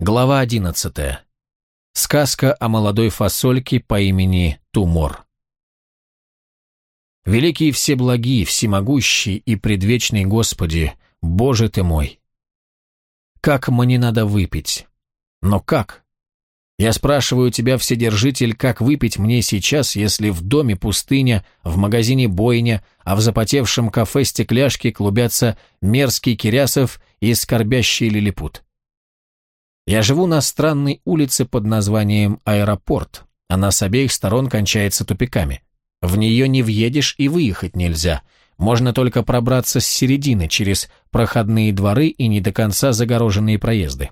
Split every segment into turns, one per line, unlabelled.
Глава 11. Сказка о молодой фасольке по имени Тумор. Великий Всеблагий, Всемогущий и Предвечный Господи, Боже ты мой! Как мне надо выпить? Но как? Я спрашиваю тебя, Вседержитель, как выпить мне сейчас, если в доме пустыня, в магазине бойня, а в запотевшем кафе стекляшки клубятся мерзкий Кирясов и скорбящий лилипут? Я живу на странной улице под названием Аэропорт. Она с обеих сторон кончается тупиками. В нее не въедешь и выехать нельзя. Можно только пробраться с середины через проходные дворы и не до конца загороженные проезды.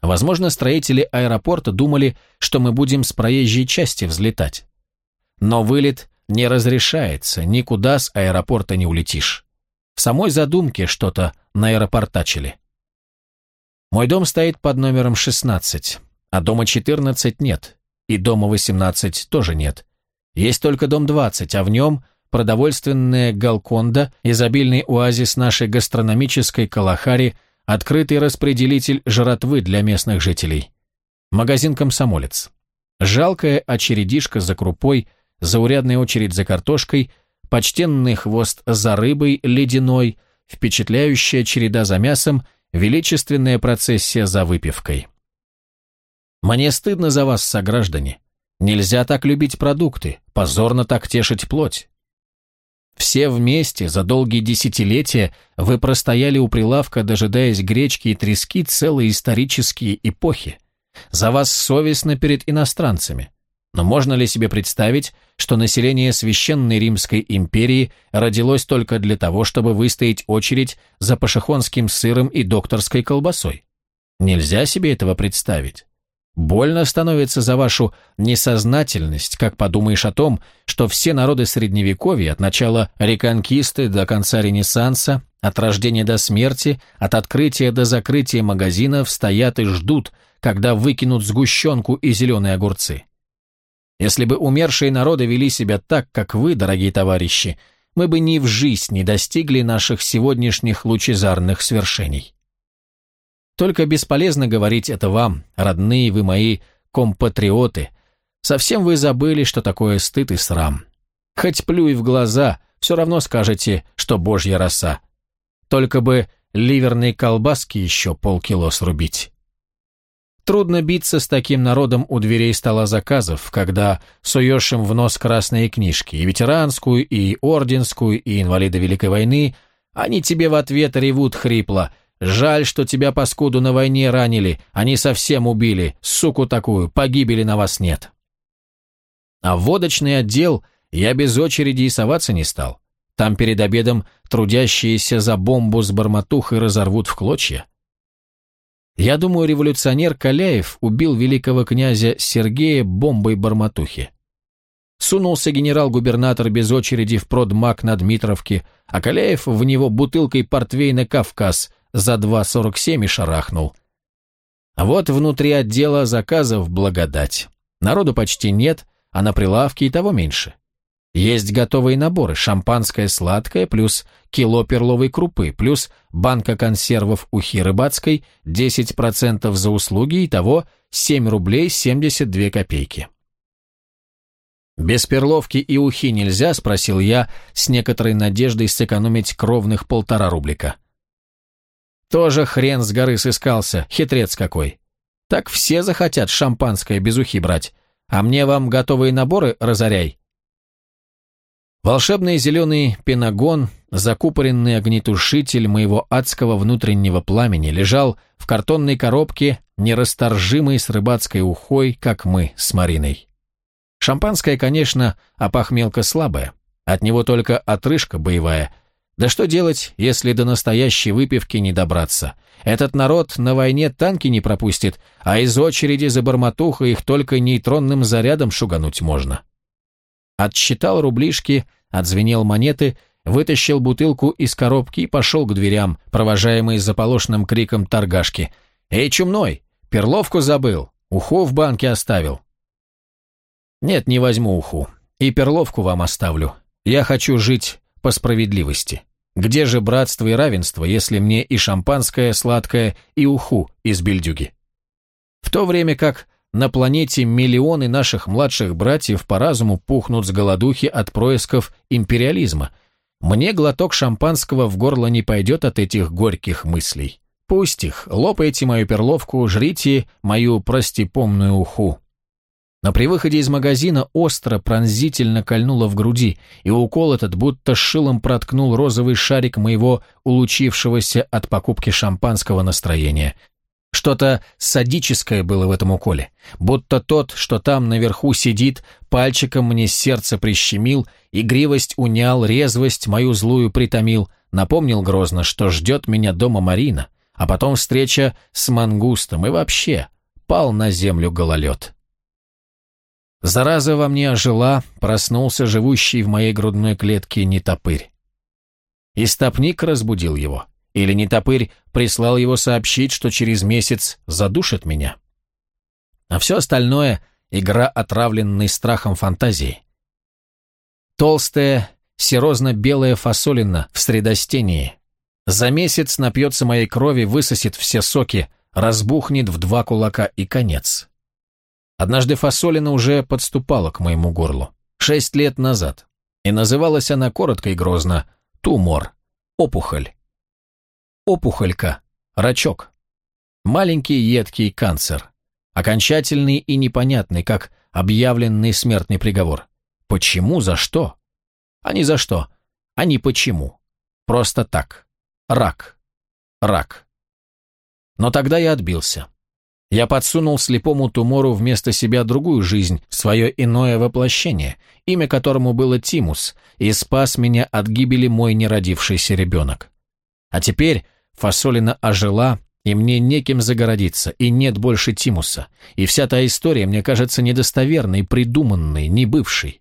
Возможно, строители аэропорта думали, что мы будем с проезжей части взлетать. Но вылет не разрешается, никуда с аэропорта не улетишь. В самой задумке что-то наэропортачили. Мой дом стоит под номером 16, а дома 14 нет, и дома 18 тоже нет. Есть только дом 20, а в нем продовольственная Галконда, изобильный оазис нашей гастрономической Калахари, открытый распределитель жратвы для местных жителей. Магазин «Комсомолец». Жалкая очередишка за крупой, заурядная очередь за картошкой, почтенный хвост за рыбой ледяной, впечатляющая череда за мясом – величественная процессия за выпивкой. Мне стыдно за вас, сограждане. Нельзя так любить продукты, позорно так тешить плоть. Все вместе за долгие десятилетия вы простояли у прилавка, дожидаясь гречки и трески целые исторические эпохи. За вас совестно перед иностранцами. Но можно ли себе представить, что население Священной Римской империи родилось только для того, чтобы выстоять очередь за пашихонским сыром и докторской колбасой? Нельзя себе этого представить. Больно становится за вашу несознательность, как подумаешь о том, что все народы Средневековья от начала реконкисты до конца Ренессанса, от рождения до смерти, от открытия до закрытия магазинов стоят и ждут, когда выкинут сгущенку и зеленые огурцы. Если бы умершие народы вели себя так, как вы, дорогие товарищи, мы бы ни в жизнь не достигли наших сегодняшних лучезарных свершений. Только бесполезно говорить это вам, родные вы мои компатриоты. Совсем вы забыли, что такое стыд и срам. Хоть плюй в глаза, все равно скажете, что божья роса. Только бы ливерной колбаски еще полкило срубить. Трудно биться с таким народом у дверей стола заказов, когда суешь им в нос красные книжки, и ветеранскую, и орденскую, и инвалида Великой войны, они тебе в ответ ревут хрипло. Жаль, что тебя, паскуду, на войне ранили, они совсем убили, суку такую, погибели на вас нет. А в водочный отдел я без очереди и соваться не стал. Там перед обедом трудящиеся за бомбу с барматухой разорвут в клочья. Я думаю, революционер Каляев убил великого князя Сергея бомбой барматухи. Сунулся генерал-губернатор без очереди в продмаг на Дмитровке, а Каляев в него бутылкой портвейна «Кавказ» за 2,47 и шарахнул. А вот внутри отдела заказов благодать. Народу почти нет, а на прилавке и того меньше. Есть готовые наборы, шампанское сладкое, плюс кило перловой крупы, плюс банка консервов ухи рыбацкой, 10% за услуги, и того 7 рублей 72 копейки. «Без перловки и ухи нельзя?» – спросил я, с некоторой надеждой сэкономить кровных полтора рублика. «Тоже хрен с горы сыскался, хитрец какой. Так все захотят шампанское без ухи брать, а мне вам готовые наборы разоряй». Волшебный зеленый пенагон, закупоренный огнетушитель моего адского внутреннего пламени, лежал в картонной коробке, нерасторжимой с рыбацкой ухой, как мы с Мариной. Шампанское, конечно, а похмелка слабая. От него только отрыжка боевая. Да что делать, если до настоящей выпивки не добраться? Этот народ на войне танки не пропустит, а из очереди за барматухой их только нейтронным зарядом шугануть можно. Отсчитал рублишки, отзвенел монеты, вытащил бутылку из коробки и пошел к дверям, провожаемый заполошенным криком торгашки. «Эй, чумной, перловку забыл, уху в банке оставил». «Нет, не возьму уху, и перловку вам оставлю. Я хочу жить по справедливости. Где же братство и равенство, если мне и шампанское сладкое, и уху из бельдюги?» В то время как на планете миллионы наших младших братьев по разуму пухнут с голодухи от происков империализма. Мне глоток шампанского в горло не пойдет от этих горьких мыслей. Пусть их, лопайте мою перловку, жрите мою простепомную уху. Но при выходе из магазина остро, пронзительно кольнуло в груди, и укол этот будто шилом проткнул розовый шарик моего улучившегося от покупки шампанского настроения. Что-то садическое было в этом уколе, будто тот, что там наверху сидит, пальчиком мне сердце прищемил, игривость унял, резвость мою злую притомил, напомнил грозно, что ждет меня дома Марина, а потом встреча с мангустом и вообще пал на землю гололед. Зараза во мне ожила, проснулся живущий в моей грудной клетке нетопырь. Истопник разбудил его. Или нетопырь прислал его сообщить, что через месяц задушит меня. А все остальное — игра, отравленной страхом фантазии. Толстая, серозно-белая фасолина в средостении. За месяц напьется моей крови, высосет все соки, разбухнет в два кулака и конец. Однажды фасолина уже подступала к моему горлу. Шесть лет назад. И называлась она коротко и грозно «Тумор», «Опухоль». Опухолька, рачок. Маленький едкий канцер. Окончательный и непонятный, как объявленный смертный приговор. Почему, за что? А не за что, а не почему. Просто так. Рак. Рак. Но тогда я отбился. Я подсунул слепому тумору вместо себя другую жизнь, свое иное воплощение, имя которому было Тимус, и спас меня от гибели мой неродившийся ребенок. А теперь фасолина ожила, и мне неким загородиться, и нет больше Тимуса, и вся та история мне кажется недостоверной, придуманной, не бывшей.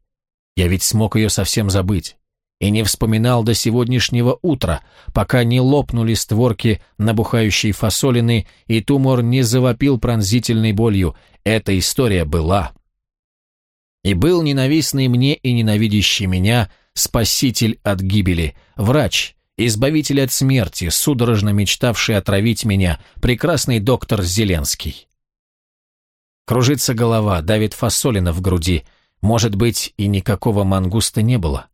Я ведь смог ее совсем забыть и не вспоминал до сегодняшнего утра, пока не лопнули створки набухающей фасолины, и тумор не завопил пронзительной болью. Эта история была. И был ненавистный мне и ненавидящий меня спаситель от гибели, врач, избавитель от смерти, судорожно мечтавший отравить меня, прекрасный доктор Зеленский. Кружится голова, давит фасолина в груди. Может быть, и никакого мангуста не было.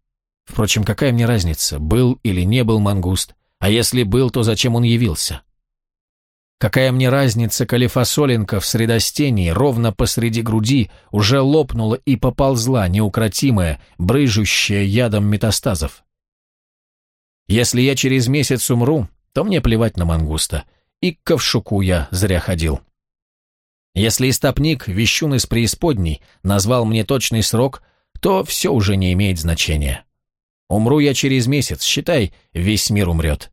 Впрочем, какая мне разница, был или не был мангуст, а если был, то зачем он явился? Какая мне разница, коли фасолинка в средостении, ровно посреди груди, уже лопнула и поползла, неукротимая, брыжущая ядом метастазов? Если я через месяц умру, то мне плевать на мангуста, и к ковшуку я зря ходил. Если истопник, вещун из преисподней, назвал мне точный срок, то все уже не имеет значения. Умру я через месяц, считай, весь мир умрет.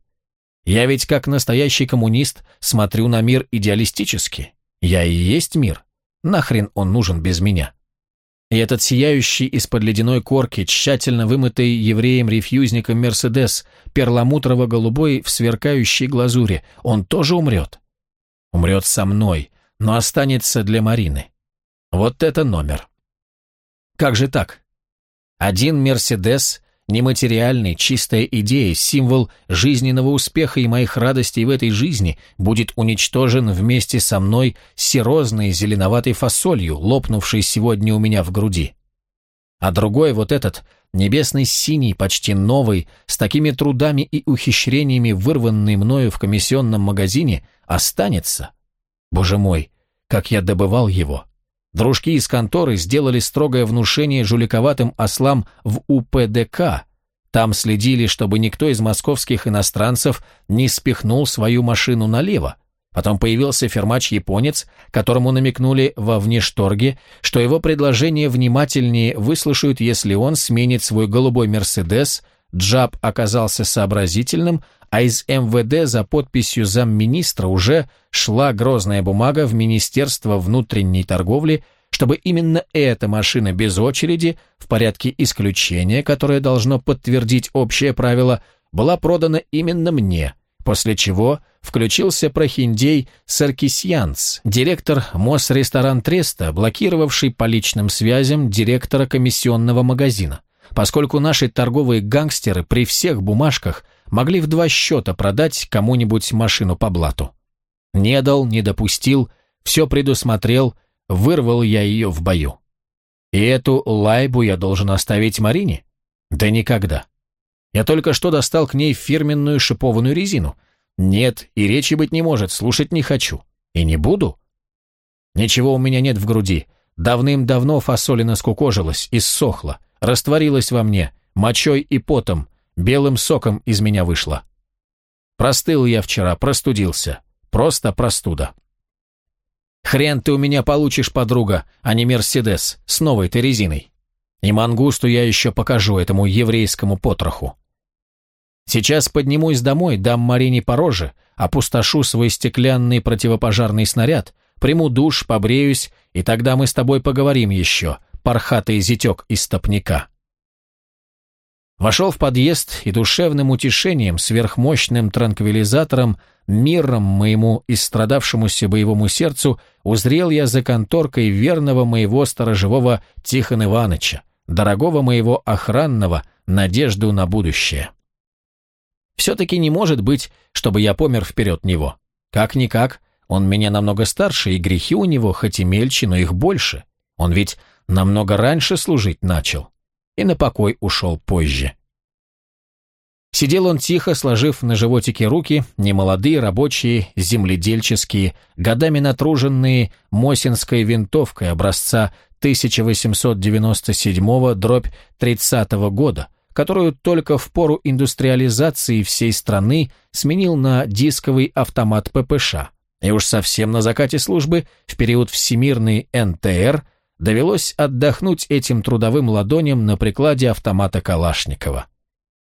Я ведь как настоящий коммунист смотрю на мир идеалистически. Я и есть мир. Нахрен он нужен без меня? И этот сияющий из-под ледяной корки, тщательно вымытый евреем-рефьюзником Мерседес, перламутрово-голубой в сверкающей глазури, он тоже умрет. Умрет со мной, но останется для Марины. Вот это номер. Как же так? Один Мерседес Нематериальной, чистая идея, символ жизненного успеха и моих радостей в этой жизни будет уничтожен вместе со мной серозной зеленоватой фасолью, лопнувшей сегодня у меня в груди. А другой вот этот, небесный синий, почти новый, с такими трудами и ухищрениями, вырванный мною в комиссионном магазине, останется. Боже мой, как я добывал его! Дружки из конторы сделали строгое внушение жуликоватым ослам в УПДК. Там следили, чтобы никто из московских иностранцев не спихнул свою машину налево. Потом появился фермач-японец, которому намекнули во внешторге, что его предложение внимательнее выслушают, если он сменит свой голубой «Мерседес», Джаб оказался сообразительным, а из МВД за подписью замминистра уже шла грозная бумага в Министерство внутренней торговли, чтобы именно эта машина без очереди, в порядке исключения, которое должно подтвердить общее правило, была продана именно мне, после чего включился прохиндей Саркисьянц, директор Мосресторан Треста, блокировавший по личным связям директора комиссионного магазина поскольку наши торговые гангстеры при всех бумажках могли в два счета продать кому-нибудь машину по блату. Не дал, не допустил, все предусмотрел, вырвал я ее в бою. И эту лайбу я должен оставить Марине? Да никогда. Я только что достал к ней фирменную шипованную резину. Нет, и речи быть не может, слушать не хочу. И не буду. Ничего у меня нет в груди. Давным-давно фасолина скукожилась, иссохла, растворилась во мне, мочой и потом, белым соком из меня вышла. Простыл я вчера, простудился. Просто простуда. Хрен ты у меня получишь, подруга, а не Мерседес с новой ты резиной. И мангусту я еще покажу этому еврейскому потроху. Сейчас поднимусь домой, дам Марине по роже, опустошу свой стеклянный противопожарный снаряд, приму душ, побреюсь, и тогда мы с тобой поговорим еще, пархатый зятек из стопника. Вошел в подъезд и душевным утешением, сверхмощным транквилизатором, миром моему истрадавшемуся боевому сердцу, узрел я за конторкой верного моего сторожевого Тихон Иваныча, дорогого моего охранного, надежду на будущее. Все-таки не может быть, чтобы я помер вперед него. Как-никак, он меня намного старше, и грехи у него хоть и мельче, но их больше. Он ведь намного раньше служить начал. И на покой ушел позже. Сидел он тихо, сложив на животике руки, немолодые, рабочие, земледельческие, годами натруженные Мосинской винтовкой образца 1897-30 года, которую только в пору индустриализации всей страны сменил на дисковый автомат ППШ. И уж совсем на закате службы, в период всемирной НТР, довелось отдохнуть этим трудовым ладоням на прикладе автомата Калашникова.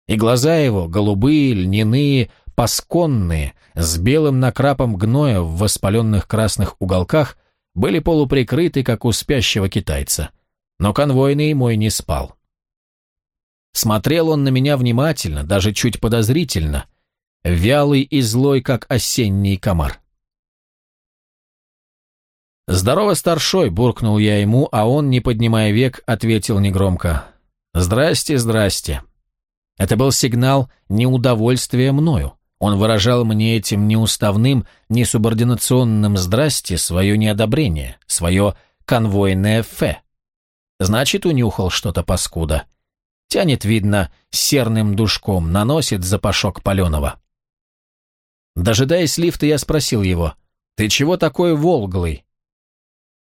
И глаза его, голубые, льняные, пасконные, с белым накрапом гноя в воспаленных красных уголках, были полуприкрыты, как у спящего китайца. Но конвойный мой не спал. Смотрел он на меня внимательно, даже чуть подозрительно, вялый и злой, как осенний комар. «Здорово, старшой!» – буркнул я ему, а он, не поднимая век, ответил негромко. «Здрасте, здрасте!» Это был сигнал неудовольствия мною. Он выражал мне этим неуставным, несубординационным «здрасте» свое неодобрение, свое конвойное «фе». Значит, унюхал что-то паскуда. Тянет, видно, серным душком, наносит запашок паленого. Дожидаясь лифта, я спросил его, «Ты чего такой волглый?»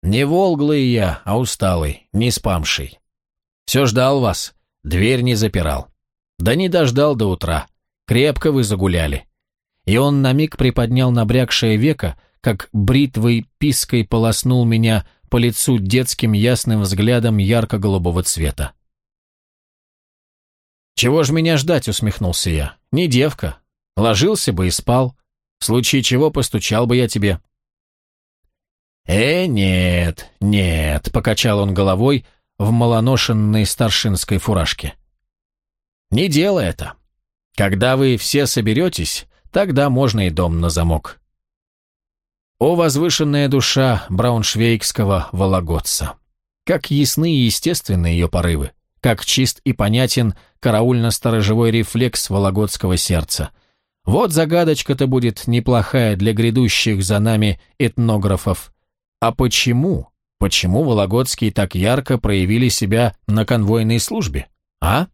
«Не волглый я, а усталый, не спамший. Все ждал вас, дверь не запирал». Да не дождал до утра. Крепко вы загуляли. И он на миг приподнял набрякшее веко, как бритвой пиской полоснул меня по лицу детским ясным взглядом ярко-голубого цвета. «Чего ж меня ждать?» — усмехнулся я. «Не девка. Ложился бы и спал. В случае чего постучал бы я тебе». «Э, нет, нет», — покачал он головой в малоношенной старшинской фуражке. Не делай это. Когда вы все соберетесь, тогда можно и дом на замок. О возвышенная душа брауншвейгского вологодца! Как ясны и естественны ее порывы, как чист и понятен караульно-сторожевой рефлекс вологодского сердца. Вот загадочка-то будет неплохая для грядущих за нами этнографов. А почему, почему вологодские так ярко проявили себя на конвойной службе, а?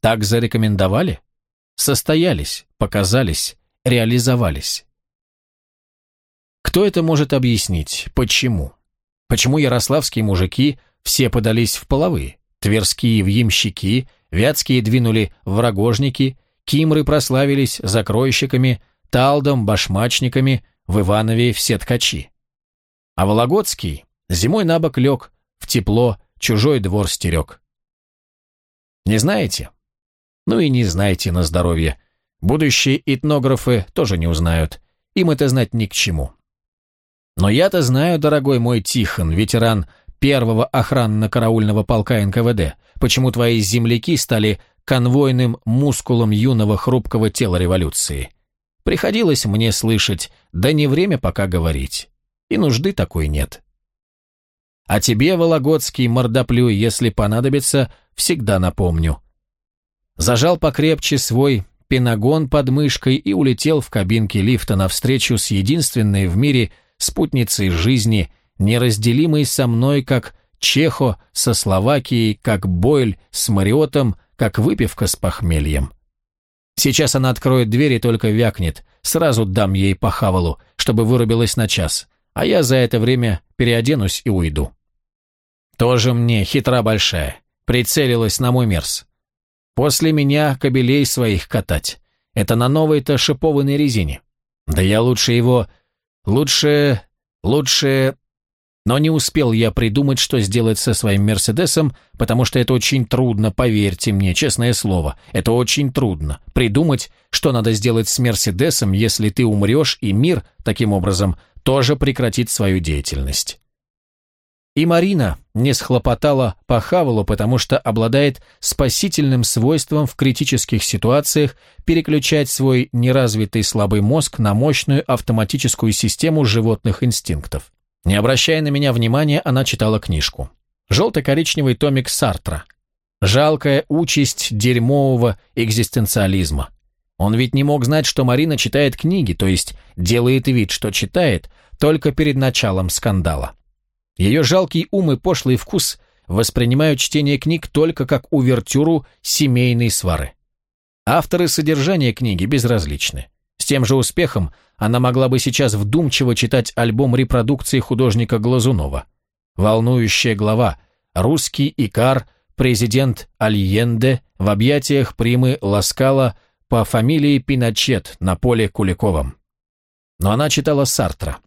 Так зарекомендовали? Состоялись, показались, реализовались. Кто это может объяснить? Почему? Почему ярославские мужики все подались в половые? Тверские в ямщики, вятские двинули в рогожники, кимры прославились закройщиками, талдом, башмачниками, в Иванове все ткачи. А Вологодский зимой на бок лег, в тепло, чужой двор стерег. Не знаете? Ну и не знайте на здоровье. Будущие этнографы тоже не узнают. Им это знать ни к чему. Но я-то знаю, дорогой мой Тихон, ветеран первого охранно-караульного полка НКВД, почему твои земляки стали конвойным мускулом юного хрупкого тела революции. Приходилось мне слышать, да не время пока говорить. И нужды такой нет. А тебе, Вологодский, мордоплю, если понадобится, всегда напомню зажал покрепче свой пенагон под мышкой и улетел в кабинке лифта навстречу с единственной в мире спутницей жизни, неразделимой со мной, как Чехо со Словакией, как Бойль с Мариотом, как выпивка с похмельем. Сейчас она откроет дверь и только вякнет, сразу дам ей по хавалу, чтобы вырубилась на час, а я за это время переоденусь и уйду. Тоже мне хитра большая, прицелилась на мой мерз. После меня кобелей своих катать. Это на новой-то шипованной резине. Да я лучше его... Лучше... Лучше... Но не успел я придумать, что сделать со своим Мерседесом, потому что это очень трудно, поверьте мне, честное слово. Это очень трудно. Придумать, что надо сделать с Мерседесом, если ты умрешь, и мир, таким образом, тоже прекратит свою деятельность. И Марина не схлопотала по Хавелу, потому что обладает спасительным свойством в критических ситуациях переключать свой неразвитый слабый мозг на мощную автоматическую систему животных инстинктов. Не обращая на меня внимания, она читала книжку. Желто-коричневый томик Сартра. Жалкая участь дерьмового экзистенциализма. Он ведь не мог знать, что Марина читает книги, то есть делает вид, что читает, только перед началом скандала. Ее жалкий ум и пошлый вкус воспринимают чтение книг только как увертюру семейной свары. Авторы содержания книги безразличны. С тем же успехом она могла бы сейчас вдумчиво читать альбом репродукции художника Глазунова. Волнующая глава «Русский Икар», президент Альенде в объятиях примы Ласкала по фамилии Пиночет на поле Куликовом. Но она читала Сартра.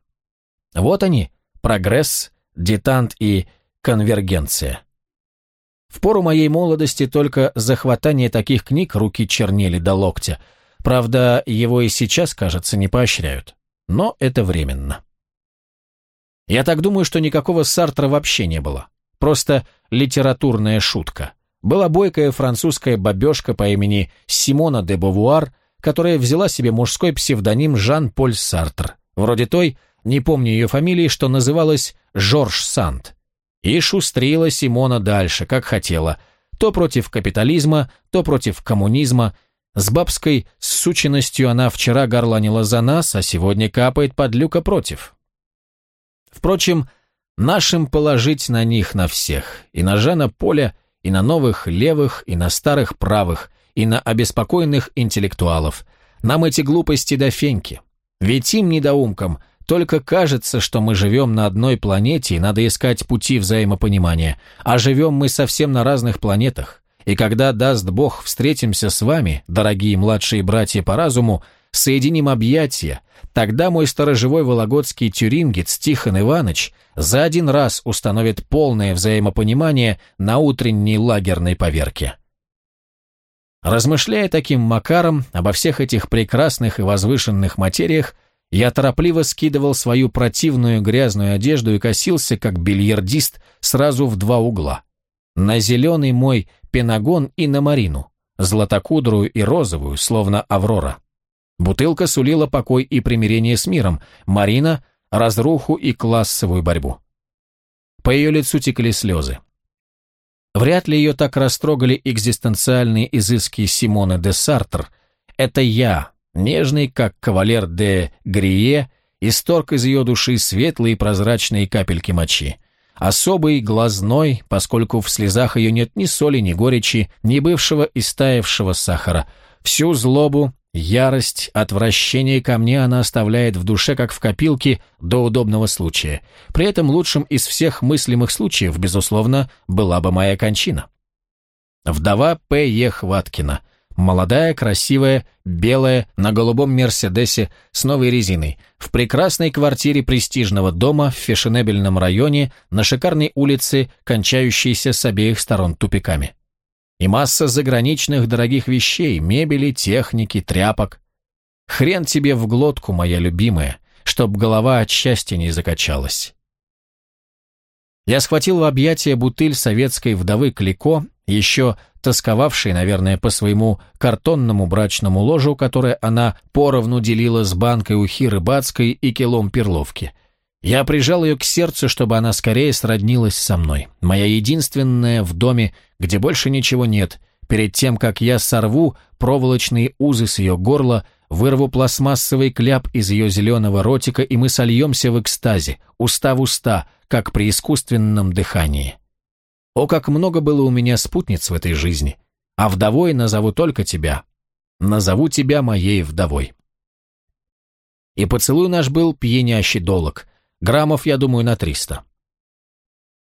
Вот они, прогресс, детант и конвергенция. В пору моей молодости только захватание таких книг руки чернели до локтя. Правда, его и сейчас, кажется, не поощряют. Но это временно. Я так думаю, что никакого Сартра вообще не было. Просто литературная шутка. Была бойкая французская бабешка по имени Симона де Бовуар, которая взяла себе мужской псевдоним Жан-Поль Сартр, вроде той, не помню ее фамилии, что называлась Жорж Сант. И шустрила Симона дальше, как хотела, то против капитализма, то против коммунизма. С бабской сученностью она вчера горланила за нас, а сегодня капает под люка против. Впрочем, нашим положить на них на всех, и на Жана Поля, и на новых левых, и на старых правых, и на обеспокоенных интеллектуалов. Нам эти глупости до феньки. Ведь им, недоумкам, только кажется, что мы живем на одной планете и надо искать пути взаимопонимания, а живем мы совсем на разных планетах. И когда, даст Бог, встретимся с вами, дорогие младшие братья по разуму, соединим объятия, тогда мой сторожевой вологодский тюрингец Тихон Иванович за один раз установит полное взаимопонимание на утренней лагерной поверке. Размышляя таким макаром обо всех этих прекрасных и возвышенных материях, я торопливо скидывал свою противную грязную одежду и косился, как бильярдист, сразу в два угла. На зеленый мой пенагон и на Марину, златокудрую и розовую, словно аврора. Бутылка сулила покой и примирение с миром, Марина — разруху и классовую борьбу. По ее лицу текли слезы. Вряд ли ее так растрогали экзистенциальные изыски Симона де Сартр. Это я, Нежный, как кавалер де Грие, исторг из ее души светлые прозрачные капельки мочи. Особый, глазной, поскольку в слезах ее нет ни соли, ни горечи, ни бывшего и стаявшего сахара. Всю злобу, ярость, отвращение ко мне она оставляет в душе, как в копилке, до удобного случая. При этом лучшим из всех мыслимых случаев, безусловно, была бы моя кончина. Вдова П. Е. Хваткина – Молодая, красивая, белая, на голубом Мерседесе с новой резиной, в прекрасной квартире престижного дома в фешенебельном районе на шикарной улице, кончающейся с обеих сторон тупиками. И масса заграничных дорогих вещей, мебели, техники, тряпок. Хрен тебе в глотку, моя любимая, чтоб голова от счастья не закачалась. Я схватил в объятия бутыль советской вдовы Клико еще тосковавшей, наверное, по своему картонному брачному ложу, которое она поровну делила с банкой ухи рыбацкой и килом перловки. Я прижал ее к сердцу, чтобы она скорее сроднилась со мной. Моя единственная в доме, где больше ничего нет, перед тем, как я сорву проволочные узы с ее горла, вырву пластмассовый кляп из ее зеленого ротика, и мы сольемся в экстазе, уста в уста, как при искусственном дыхании. О, как много было у меня спутниц в этой жизни, а вдовой назову только тебя. Назову тебя моей вдовой. И поцелуй наш был пьянящий долг, граммов, я думаю, на триста.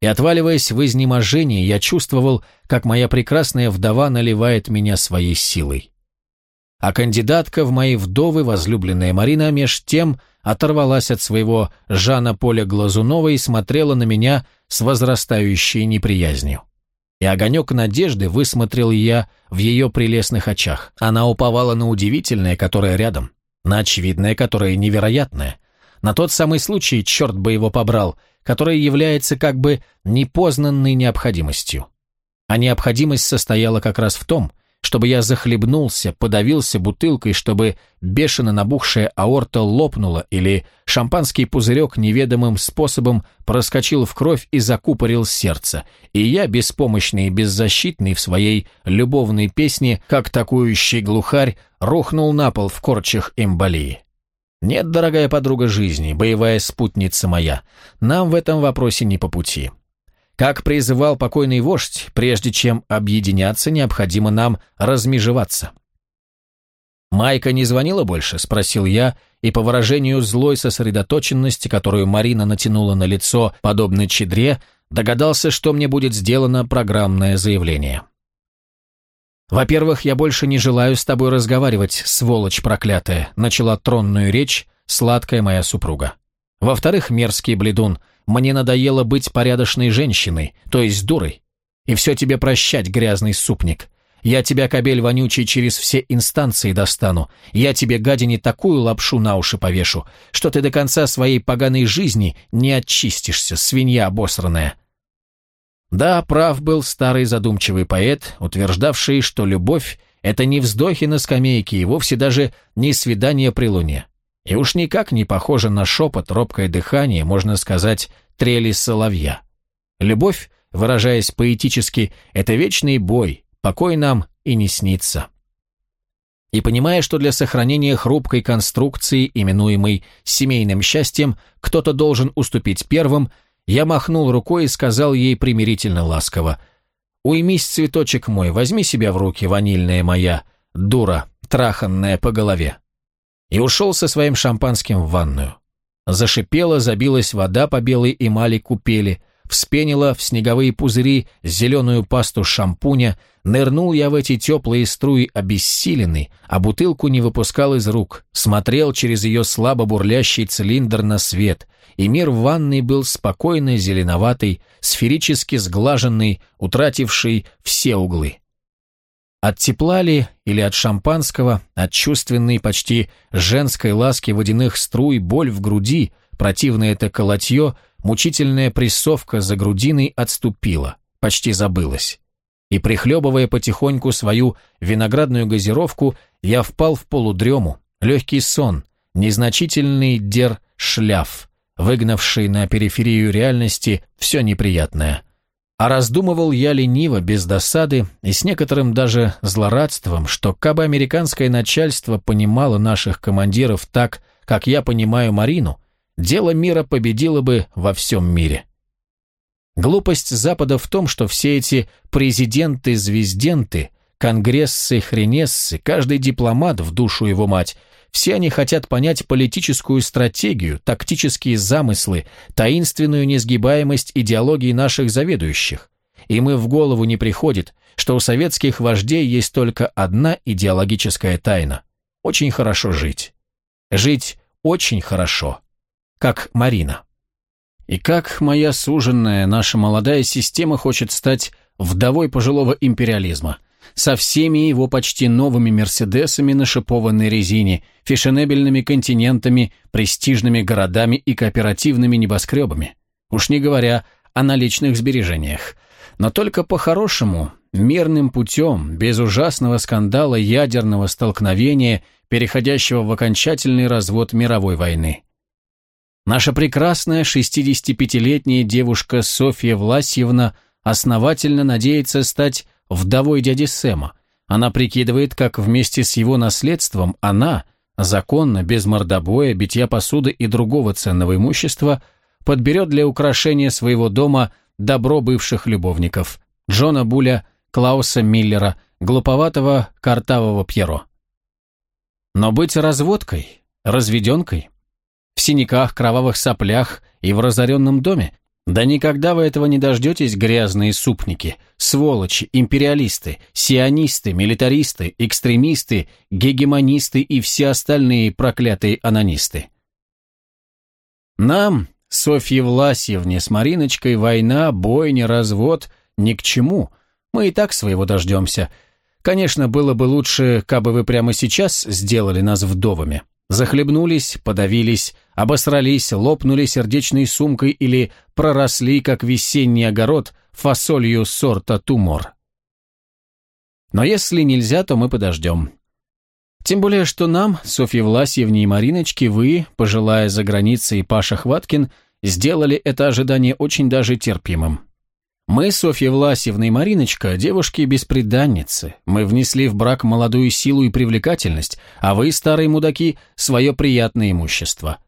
И отваливаясь в изнеможении, я чувствовал, как моя прекрасная вдова наливает меня своей силой. А кандидатка в мои вдовы, возлюбленная Марина, меж тем оторвалась от своего Жана Поля Глазунова и смотрела на меня с возрастающей неприязнью. И огонек надежды высмотрел я в ее прелестных очах. Она уповала на удивительное, которое рядом, на очевидное, которое невероятное, на тот самый случай, черт бы его побрал, который является как бы непознанной необходимостью. А необходимость состояла как раз в том, чтобы я захлебнулся, подавился бутылкой, чтобы бешено набухшая аорта лопнула или шампанский пузырек неведомым способом проскочил в кровь и закупорил сердце, и я, беспомощный и беззащитный в своей любовной песне, как такующий глухарь, рухнул на пол в корчах эмболии. Нет, дорогая подруга жизни, боевая спутница моя, нам в этом вопросе не по пути. Как призывал покойный вождь, прежде чем объединяться, необходимо нам размежеваться. «Майка не звонила больше?» – спросил я, и по выражению злой сосредоточенности, которую Марина натянула на лицо, подобно чедре, догадался, что мне будет сделано программное заявление. «Во-первых, я больше не желаю с тобой разговаривать, сволочь проклятая», – начала тронную речь сладкая моя супруга. «Во-вторых, мерзкий бледун, мне надоело быть порядочной женщиной, то есть дурой. И все тебе прощать, грязный супник. Я тебя, кобель вонючий, через все инстанции достану. Я тебе, гадине, такую лапшу на уши повешу, что ты до конца своей поганой жизни не очистишься, свинья обосранная. Да, прав был старый задумчивый поэт, утверждавший, что любовь — это не вздохи на скамейке и вовсе даже не свидание при луне. И уж никак не похоже на шепот, робкое дыхание, можно сказать, трели соловья. Любовь, выражаясь поэтически, это вечный бой, покой нам и не снится. И понимая, что для сохранения хрупкой конструкции, именуемой семейным счастьем, кто-то должен уступить первым, я махнул рукой и сказал ей примирительно ласково, «Уймись, цветочек мой, возьми себя в руки, ванильная моя, дура, траханная по голове» и ушел со своим шампанским в ванную. Зашипела, забилась вода по белой эмали купели, вспенила в снеговые пузыри зеленую пасту шампуня, нырнул я в эти теплые струи обессиленный, а бутылку не выпускал из рук, смотрел через ее слабо бурлящий цилиндр на свет, и мир в ванной был спокойный, зеленоватый, сферически сглаженный, утративший все углы. От тепла ли или от шампанского, от чувственной, почти женской ласки водяных струй, боль в груди, противное это колотье, мучительная прессовка за грудиной отступила, почти забылась. И прихлебывая потихоньку свою виноградную газировку, я впал в полудрему, легкий сон, незначительный дер-шляф, выгнавший на периферию реальности все неприятное – а раздумывал я лениво, без досады и с некоторым даже злорадством, что кабы американское начальство понимало наших командиров так, как я понимаю Марину, дело мира победило бы во всем мире. Глупость Запада в том, что все эти президенты-звезденты, конгрессы-хренессы, каждый дипломат в душу его мать – все они хотят понять политическую стратегию, тактические замыслы, таинственную несгибаемость идеологии наших заведующих. И мы в голову не приходит, что у советских вождей есть только одна идеологическая тайна – очень хорошо жить. Жить очень хорошо. Как Марина. И как моя суженная, наша молодая система хочет стать вдовой пожилого империализма – со всеми его почти новыми «Мерседесами» на шипованной резине, фешенебельными континентами, престижными городами и кооперативными небоскребами. Уж не говоря о наличных сбережениях. Но только по-хорошему, мирным путем, без ужасного скандала ядерного столкновения, переходящего в окончательный развод мировой войны. Наша прекрасная 65-летняя девушка Софья Власьевна основательно надеется стать вдовой дяди Сэма. Она прикидывает, как вместе с его наследством она, законно, без мордобоя, битья посуды и другого ценного имущества, подберет для украшения своего дома добро бывших любовников Джона Буля, Клауса Миллера, глуповатого картавого Пьеро. Но быть разводкой, разведенкой, в синяках, кровавых соплях и в разоренном доме, да никогда вы этого не дождетесь, грязные супники, сволочи, империалисты, сионисты, милитаристы, экстремисты, гегемонисты и все остальные проклятые анонисты. Нам, Софье Власьевне, с Мариночкой война, бойня, развод ни к чему. Мы и так своего дождемся. Конечно, было бы лучше, кабы вы прямо сейчас сделали нас вдовами. Захлебнулись, подавились, обосрались, лопнули сердечной сумкой или проросли, как весенний огород, фасолью сорта тумор. Но если нельзя, то мы подождем. Тем более, что нам, Софье Власьевне и Мариночке, вы, пожилая за границей Паша Хваткин, сделали это ожидание очень даже терпимым. Мы, Софья Власьевна и Мариночка, девушки-беспреданницы. Мы внесли в брак молодую силу и привлекательность, а вы, старые мудаки, свое приятное имущество.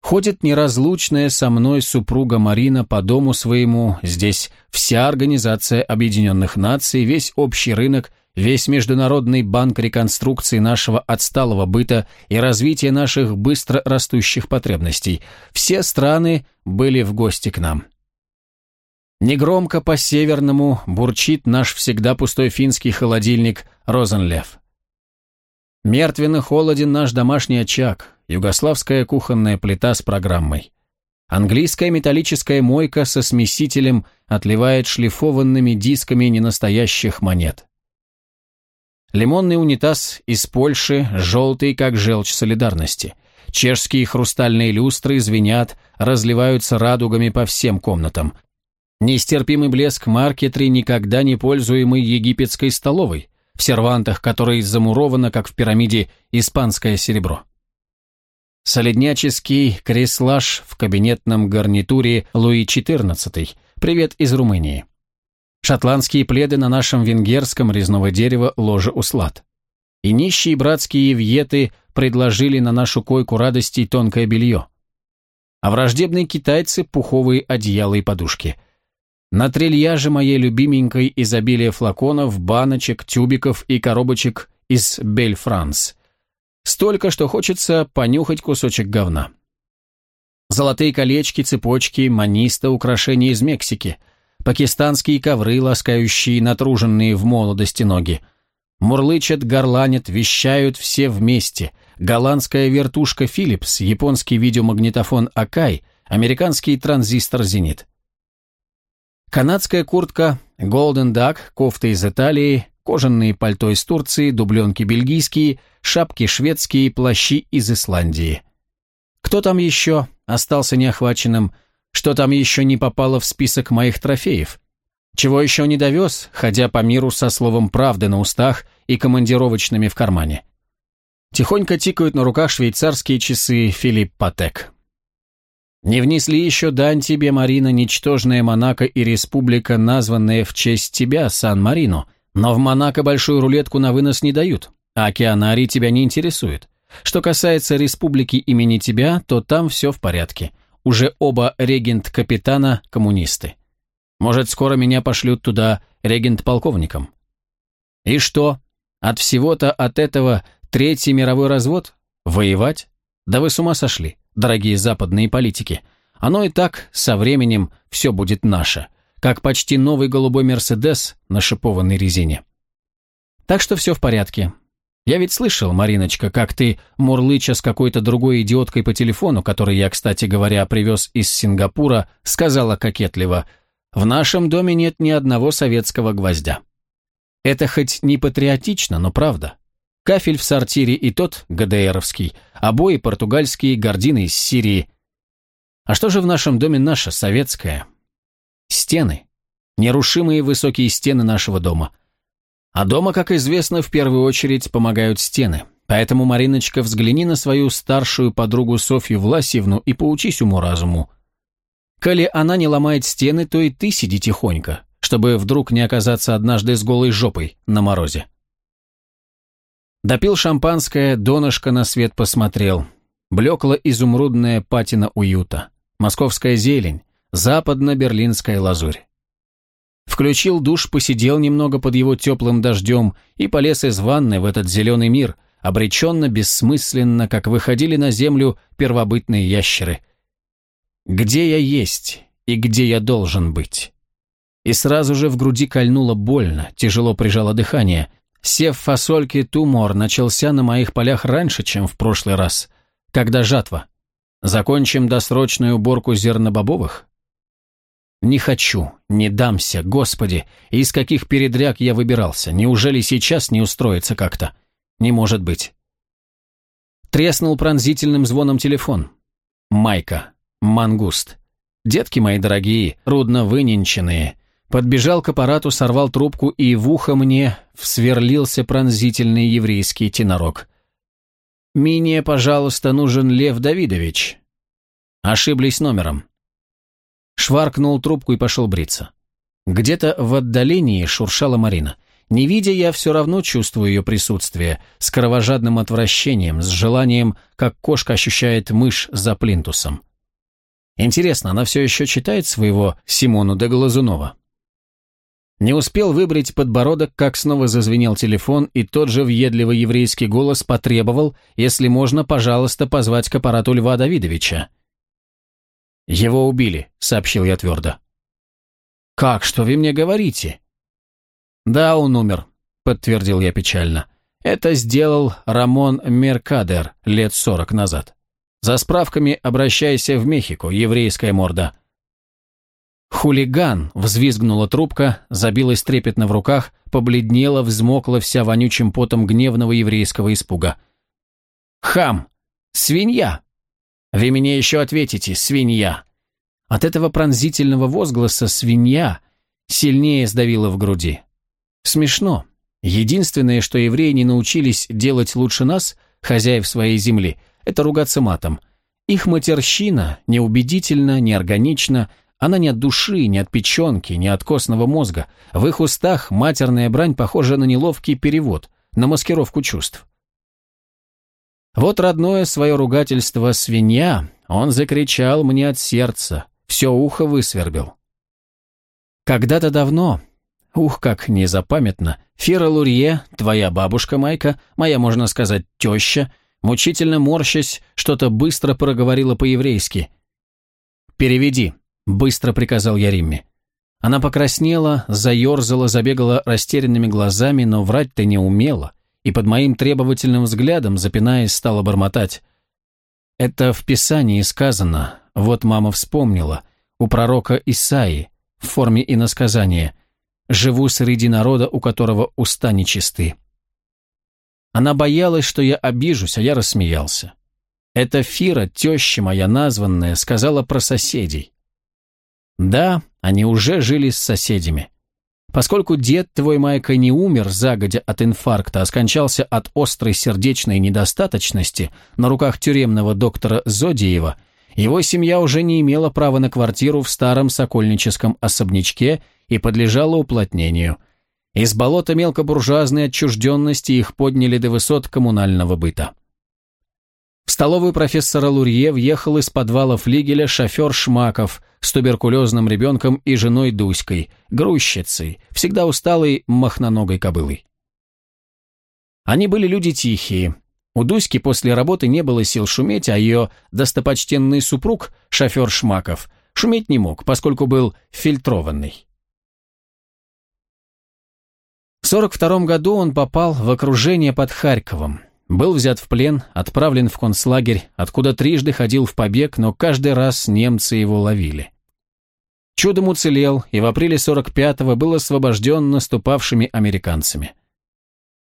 Ходит неразлучная со мной супруга Марина по дому своему, здесь вся Организация Объединенных Наций, весь общий рынок, весь Международный банк реконструкции нашего отсталого быта и развития наших быстро растущих потребностей. Все страны были в гости к нам. Негромко по-северному бурчит наш всегда пустой финский холодильник Розенлев. Мертвенно холоден наш домашний очаг, югославская кухонная плита с программой. Английская металлическая мойка со смесителем отливает шлифованными дисками ненастоящих монет. Лимонный унитаз из Польши, желтый, как желчь солидарности. Чешские хрустальные люстры звенят, разливаются радугами по всем комнатам. Нестерпимый блеск маркетри никогда не пользуемый египетской столовой, в сервантах которой замуровано, как в пирамиде, испанское серебро. Солидняческий креслаж в кабинетном гарнитуре Луи XIV. Привет из Румынии. Шотландские пледы на нашем венгерском резного дерева ложе услад. И нищие братские вьеты предложили на нашу койку радостей тонкое белье. А враждебные китайцы – пуховые одеяла и подушки – на трильяже моей любименькой изобилие флаконов, баночек, тюбиков и коробочек из Бель-Франс. Столько, что хочется понюхать кусочек говна. Золотые колечки, цепочки, маниста, украшения из Мексики. Пакистанские ковры, ласкающие натруженные в молодости ноги. Мурлычат, горланят, вещают все вместе. Голландская вертушка Philips, японский видеомагнитофон Акай, американский транзистор Зенит. Канадская куртка, Golden Duck, кофта из Италии, кожаные пальто из Турции, дубленки бельгийские, шапки шведские, плащи из Исландии. Кто там еще остался неохваченным? Что там еще не попало в список моих трофеев? Чего еще не довез, ходя по миру со словом «правды» на устах и командировочными в кармане? Тихонько тикают на руках швейцарские часы Филипп Патек. Не внесли еще дань тебе, Марина, ничтожная Монако и республика, названная в честь тебя, Сан-Марино, но в Монако большую рулетку на вынос не дают, а океанарий тебя не интересует. Что касается республики имени тебя, то там все в порядке. Уже оба регент-капитана – коммунисты. Может, скоро меня пошлют туда регент-полковником. И что? От всего-то от этого третий мировой развод? Воевать? Да вы с ума сошли дорогие западные политики. Оно и так со временем все будет наше, как почти новый голубой Мерседес на шипованной резине. Так что все в порядке. Я ведь слышал, Мариночка, как ты, мурлыча с какой-то другой идиоткой по телефону, который я, кстати говоря, привез из Сингапура, сказала кокетливо, «В нашем доме нет ни одного советского гвоздя». Это хоть не патриотично, но правда. Кафель в сортире и тот ГДРовский, обои португальские, гардины из Сирии. А что же в нашем доме наше, советское? Стены. Нерушимые высокие стены нашего дома. А дома, как известно, в первую очередь помогают стены. Поэтому, Мариночка, взгляни на свою старшую подругу Софью Власьевну и поучись уму-разуму. Коли она не ломает стены, то и ты сиди тихонько, чтобы вдруг не оказаться однажды с голой жопой на морозе. Допил шампанское, донышко на свет посмотрел. Блекла изумрудная патина уюта, московская зелень, западно-берлинская лазурь. Включил душ, посидел немного под его теплым дождем и полез из ванны в этот зеленый мир, обреченно, бессмысленно, как выходили на землю первобытные ящеры. Где я есть и где я должен быть? И сразу же в груди кольнуло больно, тяжело прижало дыхание. Сев фасольки тумор начался на моих полях раньше, чем в прошлый раз. Когда жатва? Закончим досрочную уборку зернобобовых? Не хочу, не дамся, господи, из каких передряг я выбирался, неужели сейчас не устроится как-то? Не может быть. Треснул пронзительным звоном телефон. Майка, мангуст. Детки мои дорогие, рудно выненченные. Подбежал к аппарату, сорвал трубку, и в ухо мне всверлился пронзительный еврейский тенорок. «Мине, пожалуйста, нужен Лев Давидович». Ошиблись номером. Шваркнул трубку и пошел бриться. Где-то в отдалении шуршала Марина. Не видя, я все равно чувствую ее присутствие, с кровожадным отвращением, с желанием, как кошка ощущает мышь за плинтусом. Интересно, она все еще читает своего Симону де Глазунова? Не успел выбрить подбородок, как снова зазвенел телефон, и тот же въедливый еврейский голос потребовал, если можно, пожалуйста, позвать к аппарату Льва Давидовича. «Его убили», — сообщил я твердо. «Как? Что вы мне говорите?» «Да, он умер», — подтвердил я печально. «Это сделал Рамон Меркадер лет сорок назад. За справками обращайся в Мехико, еврейская морда». «Хулиган!» — взвизгнула трубка, забилась трепетно в руках, побледнела, взмокла вся вонючим потом гневного еврейского испуга. «Хам! Свинья!» Вы мне еще ответите, свинья!» От этого пронзительного возгласа «свинья» сильнее сдавило в груди. Смешно. Единственное, что евреи не научились делать лучше нас, хозяев своей земли, это ругаться матом. Их матерщина неубедительна, неорганична, она не от души, не от печенки, не от костного мозга. В их устах матерная брань похожа на неловкий перевод, на маскировку чувств. Вот родное свое ругательство «свинья» он закричал мне от сердца, все ухо высвербил. Когда-то давно, ух, как незапамятно, Фира Лурье, твоя бабушка Майка, моя, можно сказать, теща, мучительно морщась, что-то быстро проговорила по-еврейски. «Переведи», — быстро приказал я Римме. Она покраснела, заерзала, забегала растерянными глазами, но врать-то не умела — и под моим требовательным взглядом, запинаясь, стала бормотать. Это в Писании сказано, вот мама вспомнила, у пророка Исаии, в форме иносказания, «Живу среди народа, у которого уста нечисты». Она боялась, что я обижусь, а я рассмеялся. Это Фира, теща моя названная, сказала про соседей. Да, они уже жили с соседями. Поскольку дед твой, Майка, не умер загодя от инфаркта, а скончался от острой сердечной недостаточности на руках тюремного доктора Зодиева, его семья уже не имела права на квартиру в старом сокольническом особнячке и подлежала уплотнению. Из болота мелкобуржуазной отчужденности их подняли до высот коммунального быта. В столовую профессора Лурье въехал из подвала флигеля шофер Шмаков с туберкулезным ребенком и женой Дуськой, грузчицей, всегда усталой махноногой кобылой. Они были люди тихие. У Дуськи после работы не было сил шуметь, а ее достопочтенный супруг, шофер Шмаков, шуметь не мог, поскольку был фильтрованный. В 42 году он попал в окружение под Харьковом, был взят в плен, отправлен в концлагерь, откуда трижды ходил в побег, но каждый раз немцы его ловили. Чудом уцелел и в апреле 45-го был освобожден наступавшими американцами.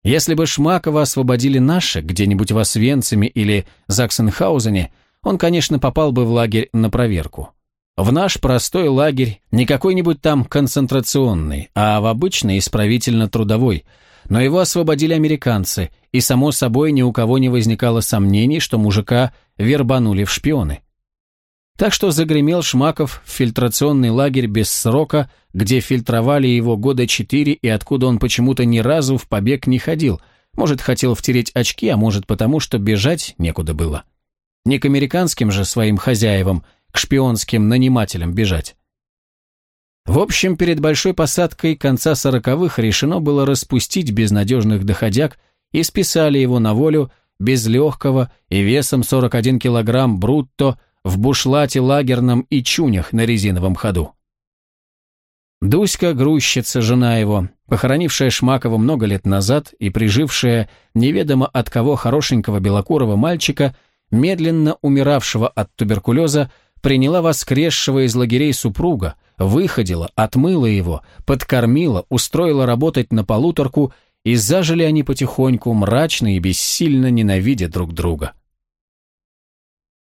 Если бы Шмакова освободили наши, где-нибудь в Освенциме или Заксенхаузене, он, конечно, попал бы в лагерь на проверку. В наш простой лагерь, не какой-нибудь там концентрационный, а в обычный исправительно-трудовой – но его освободили американцы, и, само собой, ни у кого не возникало сомнений, что мужика вербанули в шпионы. Так что загремел Шмаков в фильтрационный лагерь без срока, где фильтровали его года четыре и откуда он почему-то ни разу в побег не ходил, Может, хотел втереть очки, а может, потому что бежать некуда было. Не к американским же своим хозяевам, к шпионским нанимателям бежать. В общем, перед большой посадкой конца сороковых решено было распустить безнадежных доходяг и списали его на волю без легкого и весом 41 килограмм брутто в бушлате лагерном и чунях на резиновом ходу. Дуська, грузчица, жена его, похоронившая Шмакова много лет назад и прижившая неведомо от кого хорошенького белокурого мальчика, медленно умиравшего от туберкулеза, приняла воскресшего из лагерей супруга, выходила, отмыла его, подкормила, устроила работать на полуторку, и зажили они потихоньку, мрачно и бессильно ненавидя друг друга.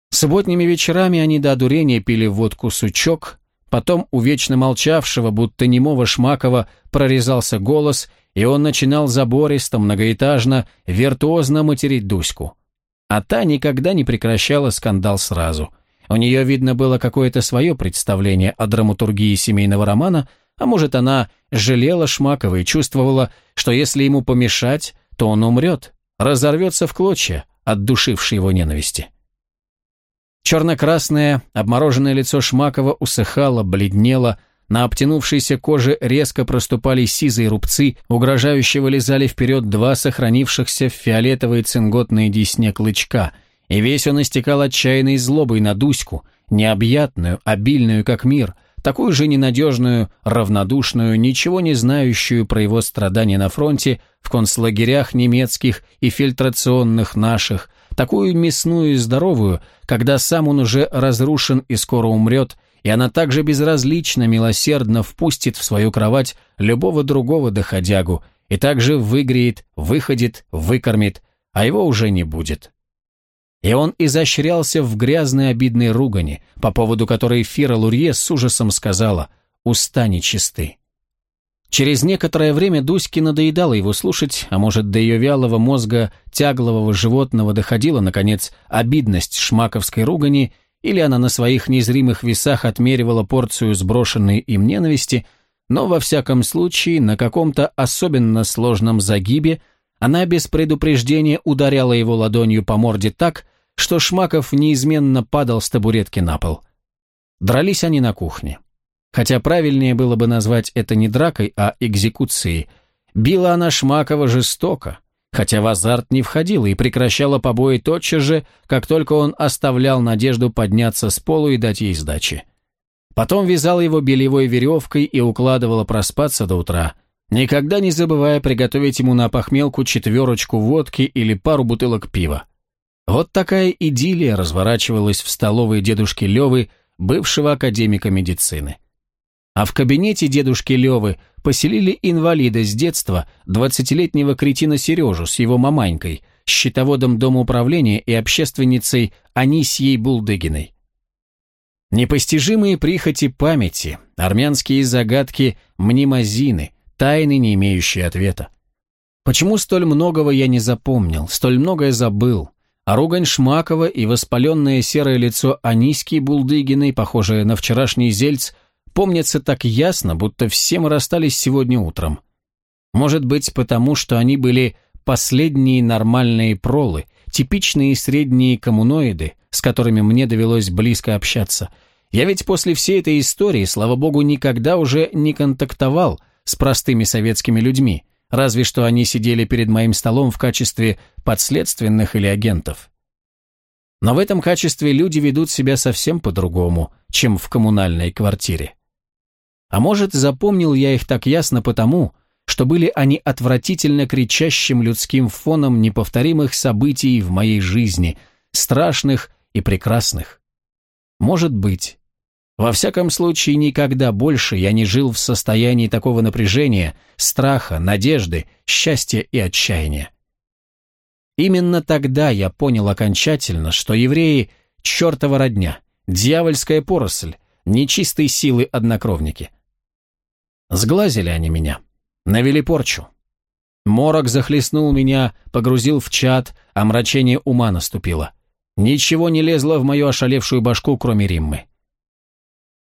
Субботними вечерами они до одурения пили водку сучок, потом у вечно молчавшего, будто немого Шмакова, прорезался голос, и он начинал забористо, многоэтажно, виртуозно материть Дуську. А та никогда не прекращала скандал сразу. У нее, видно, было какое-то свое представление о драматургии семейного романа, а может, она жалела Шмакова и чувствовала, что если ему помешать, то он умрет, разорвется в клочья от душившей его ненависти. Черно-красное, обмороженное лицо Шмакова усыхало, бледнело, на обтянувшейся коже резко проступали сизые рубцы, угрожающе вылезали вперед два сохранившихся в фиолетовые цинготные десне клычка, и весь он истекал отчаянной злобой на Дуську, необъятную, обильную, как мир, такую же ненадежную, равнодушную, ничего не знающую про его страдания на фронте, в концлагерях немецких и фильтрационных наших, такую мясную и здоровую, когда сам он уже разрушен и скоро умрет, и она также безразлично, милосердно впустит в свою кровать любого другого доходягу, и также выгреет, выходит, выкормит, а его уже не будет. И он изощрялся в грязной обидной ругани, по поводу которой Фира Лурье с ужасом сказала «Уста нечисты». Через некоторое время Дуське надоедало его слушать, а может, до ее вялого мозга тяглового животного доходила, наконец, обидность шмаковской ругани, или она на своих незримых весах отмеривала порцию сброшенной им ненависти, но во всяком случае на каком-то особенно сложном загибе она без предупреждения ударяла его ладонью по морде так, что Шмаков неизменно падал с табуретки на пол. Дрались они на кухне. Хотя правильнее было бы назвать это не дракой, а экзекуцией. Била она Шмакова жестоко, хотя в азарт не входила и прекращала побои тотчас же, как только он оставлял надежду подняться с полу и дать ей сдачи. Потом вязала его белевой веревкой и укладывала проспаться до утра, никогда не забывая приготовить ему на похмелку четверочку водки или пару бутылок пива. Вот такая идиллия разворачивалась в столовой дедушки Левы, бывшего академика медицины. А в кабинете дедушки Левы поселили инвалида с детства, двадцатилетнего кретина Сережу с его маманькой, счетоводом Дома управления и общественницей Анисьей Булдыгиной. Непостижимые прихоти памяти, армянские загадки мнемозины, тайны, не имеющие ответа. Почему столь многого я не запомнил, столь многое забыл? А ругань Шмакова и воспаленное серое лицо Аниськи Булдыгиной, похожее на вчерашний зельц, помнятся так ясно, будто все мы расстались сегодня утром. Может быть, потому что они были последние нормальные пролы, типичные средние коммуноиды, с которыми мне довелось близко общаться. Я ведь после всей этой истории, слава богу, никогда уже не контактовал с простыми советскими людьми, разве что они сидели перед моим столом в качестве подследственных или агентов. Но в этом качестве люди ведут себя совсем по-другому, чем в коммунальной квартире. А может, запомнил я их так ясно потому, что были они отвратительно кричащим людским фоном неповторимых событий в моей жизни, страшных и прекрасных. Может быть. Во всяком случае, никогда больше я не жил в состоянии такого напряжения, страха, надежды, счастья и отчаяния. Именно тогда я понял окончательно, что евреи – чертова родня, дьявольская поросль, нечистой силы однокровники – Сглазили они меня. Навели порчу. Морок захлестнул меня, погрузил в чат, а мрачение ума наступило. Ничего не лезло в мою ошалевшую башку, кроме Риммы.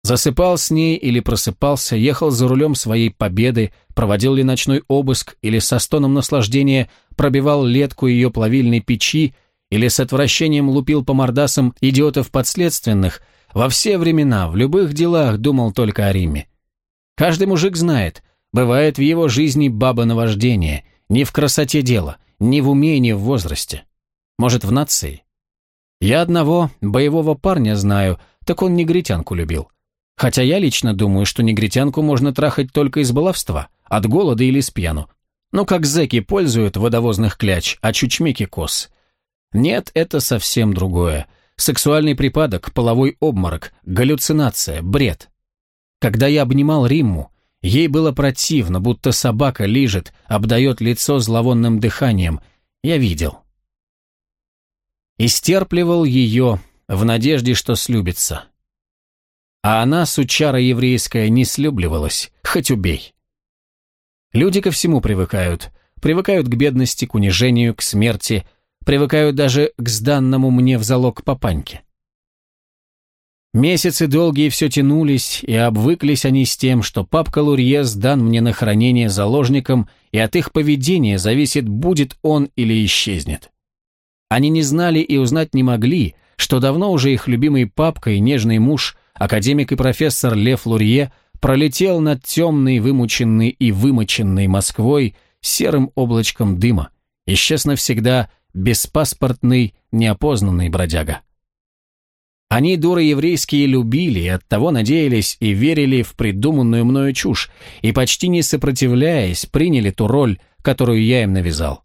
Засыпал с ней или просыпался, ехал за рулем своей победы, проводил ли ночной обыск или со стоном наслаждения пробивал летку ее плавильной печи или с отвращением лупил по мордасам идиотов подследственных, во все времена, в любых делах думал только о Риме. Каждый мужик знает, бывает в его жизни баба наваждение, не в красоте дело, не в уме не в возрасте. Может, в нации? Я одного боевого парня знаю, так он негритянку любил. Хотя я лично думаю, что негритянку можно трахать только из баловства, от голода или с пьяну. Ну, как зэки пользуют водовозных кляч, а чучмеки кос. Нет, это совсем другое. Сексуальный припадок, половой обморок, галлюцинация, бред. Когда я обнимал Римму, ей было противно, будто собака лижет, обдает лицо зловонным дыханием. Я видел. Истерпливал ее в надежде, что слюбится. А она, сучара еврейская, не слюбливалась, хоть убей. Люди ко всему привыкают. Привыкают к бедности, к унижению, к смерти, привыкают даже к сданному мне в залог папаньке. Месяцы долгие все тянулись, и обвыклись они с тем, что папка Лурье сдан мне на хранение заложникам, и от их поведения зависит, будет он или исчезнет. Они не знали и узнать не могли, что давно уже их любимый папка и нежный муж, академик и профессор Лев Лурье, пролетел над темной, вымученной и вымоченной Москвой серым облачком дыма, исчез навсегда беспаспортный, неопознанный бродяга. Они, дуры еврейские, любили оттого надеялись и верили в придуманную мною чушь, и почти не сопротивляясь, приняли ту роль, которую я им навязал.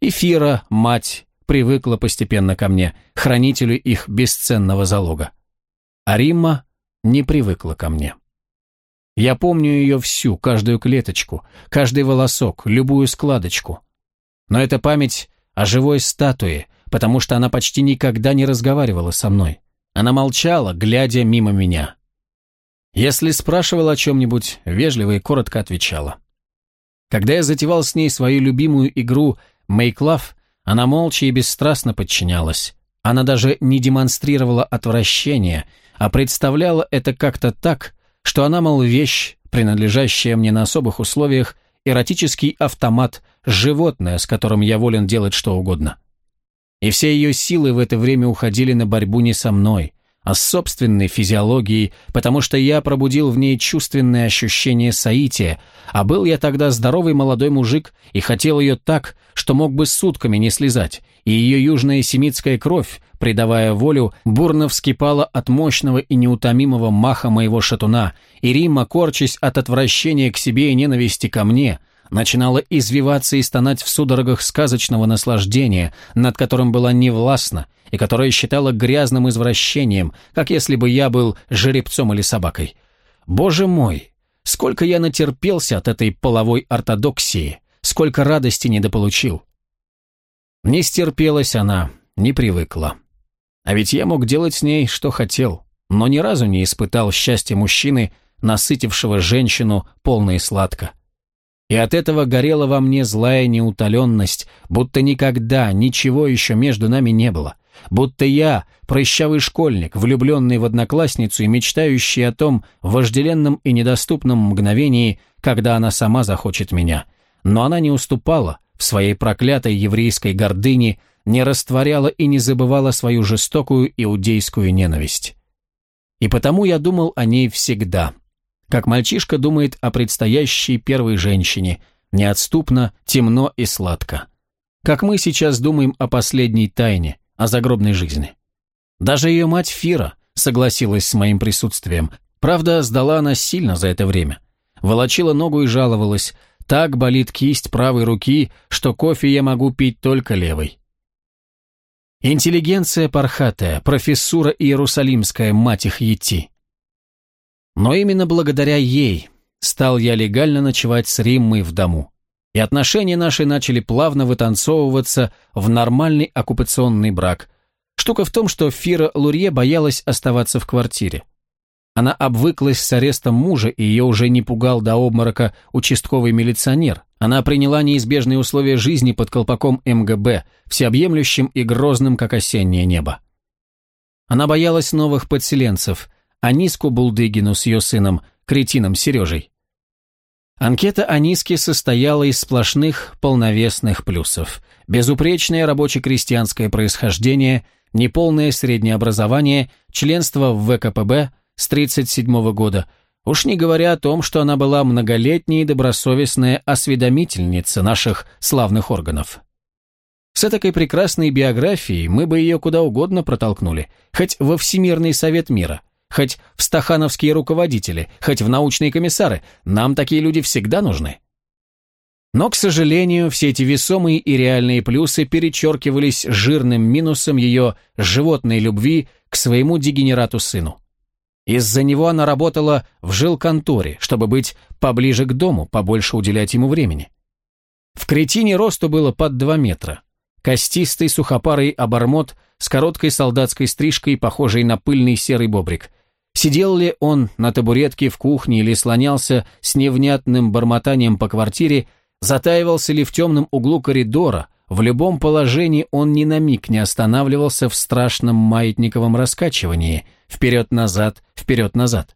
Эфира, мать, привыкла постепенно ко мне, хранителю их бесценного залога. А Римма не привыкла ко мне. Я помню ее всю, каждую клеточку, каждый волосок, любую складочку. Но это память о живой статуе, потому что она почти никогда не разговаривала со мной. Она молчала, глядя мимо меня. Если спрашивала о чем-нибудь, вежливо и коротко отвечала. Когда я затевал с ней свою любимую игру «Make Love», она молча и бесстрастно подчинялась. Она даже не демонстрировала отвращения, а представляла это как-то так, что она, мол, вещь, принадлежащая мне на особых условиях, эротический автомат, животное, с которым я волен делать что угодно. И все ее силы в это время уходили на борьбу не со мной, а с собственной физиологией, потому что я пробудил в ней чувственное ощущение соития, а был я тогда здоровый молодой мужик и хотел ее так, что мог бы сутками не слезать, и ее южная семитская кровь, придавая волю, бурно вскипала от мощного и неутомимого маха моего шатуна, и Римма, корчась от отвращения к себе и ненависти ко мне, начинала извиваться и стонать в судорогах сказочного наслаждения, над которым была невластна, и которое считала грязным извращением, как если бы я был жеребцом или собакой. Боже мой, сколько я натерпелся от этой половой ортодоксии, сколько радости недополучил. Не стерпелась она, не привыкла. А ведь я мог делать с ней, что хотел, но ни разу не испытал счастья мужчины, насытившего женщину полно и сладко. И от этого горела во мне злая неутоленность, будто никогда ничего еще между нами не было, будто я, прыщавый школьник, влюбленный в одноклассницу и мечтающий о том вожделенном и недоступном мгновении, когда она сама захочет меня. Но она не уступала в своей проклятой еврейской гордыне, не растворяла и не забывала свою жестокую иудейскую ненависть. И потому я думал о ней всегда – как мальчишка думает о предстоящей первой женщине, неотступно, темно и сладко. Как мы сейчас думаем о последней тайне, о загробной жизни. Даже ее мать Фира согласилась с моим присутствием. Правда, сдала она сильно за это время. Волочила ногу и жаловалась. Так болит кисть правой руки, что кофе я могу пить только левой. Интеллигенция пархатая, профессура иерусалимская, мать их ети. Но именно благодаря ей стал я легально ночевать с Риммой в дому. И отношения наши начали плавно вытанцовываться в нормальный оккупационный брак. Штука в том, что Фира Лурье боялась оставаться в квартире. Она обвыклась с арестом мужа, и ее уже не пугал до обморока участковый милиционер. Она приняла неизбежные условия жизни под колпаком МГБ, всеобъемлющим и грозным, как осеннее небо. Она боялась новых подселенцев, Аниску Булдыгину с ее сыном, кретином Сережей. Анкета Аниски состояла из сплошных полновесных плюсов. Безупречное рабоче-крестьянское происхождение, неполное среднее образование, членство в ВКПБ с 1937 года, уж не говоря о том, что она была многолетняя добросовестная осведомительница наших славных органов. С этой прекрасной биографией мы бы ее куда угодно протолкнули, хоть во Всемирный Совет Мира, хоть в стахановские руководители, хоть в научные комиссары, нам такие люди всегда нужны. Но, к сожалению, все эти весомые и реальные плюсы перечеркивались жирным минусом ее животной любви к своему дегенерату-сыну. Из-за него она работала в жилконторе, чтобы быть поближе к дому, побольше уделять ему времени. В кретине росту было под два метра, Костистый сухопарый обормот с короткой солдатской стрижкой, похожей на пыльный серый бобрик. Сидел ли он на табуретке в кухне или слонялся с невнятным бормотанием по квартире, затаивался ли в темном углу коридора, в любом положении он ни на миг не останавливался в страшном маятниковом раскачивании, вперед-назад, вперед-назад.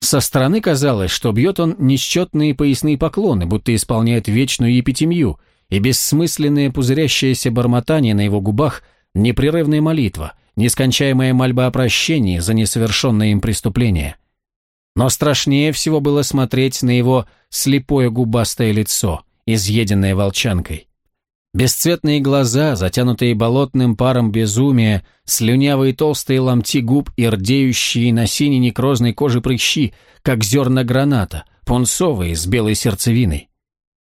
Со стороны казалось, что бьет он несчетные поясные поклоны, будто исполняет вечную епитемью, и бессмысленное пузырящееся бормотание на его губах – непрерывная молитва, нескончаемая мольба о прощении за несовершенное им преступление. Но страшнее всего было смотреть на его слепое губастое лицо, изъеденное волчанкой. Бесцветные глаза, затянутые болотным паром безумия, слюнявые толстые ломти губ и рдеющие на синей некрозной коже прыщи, как зерна граната, пунцовые с белой сердцевиной.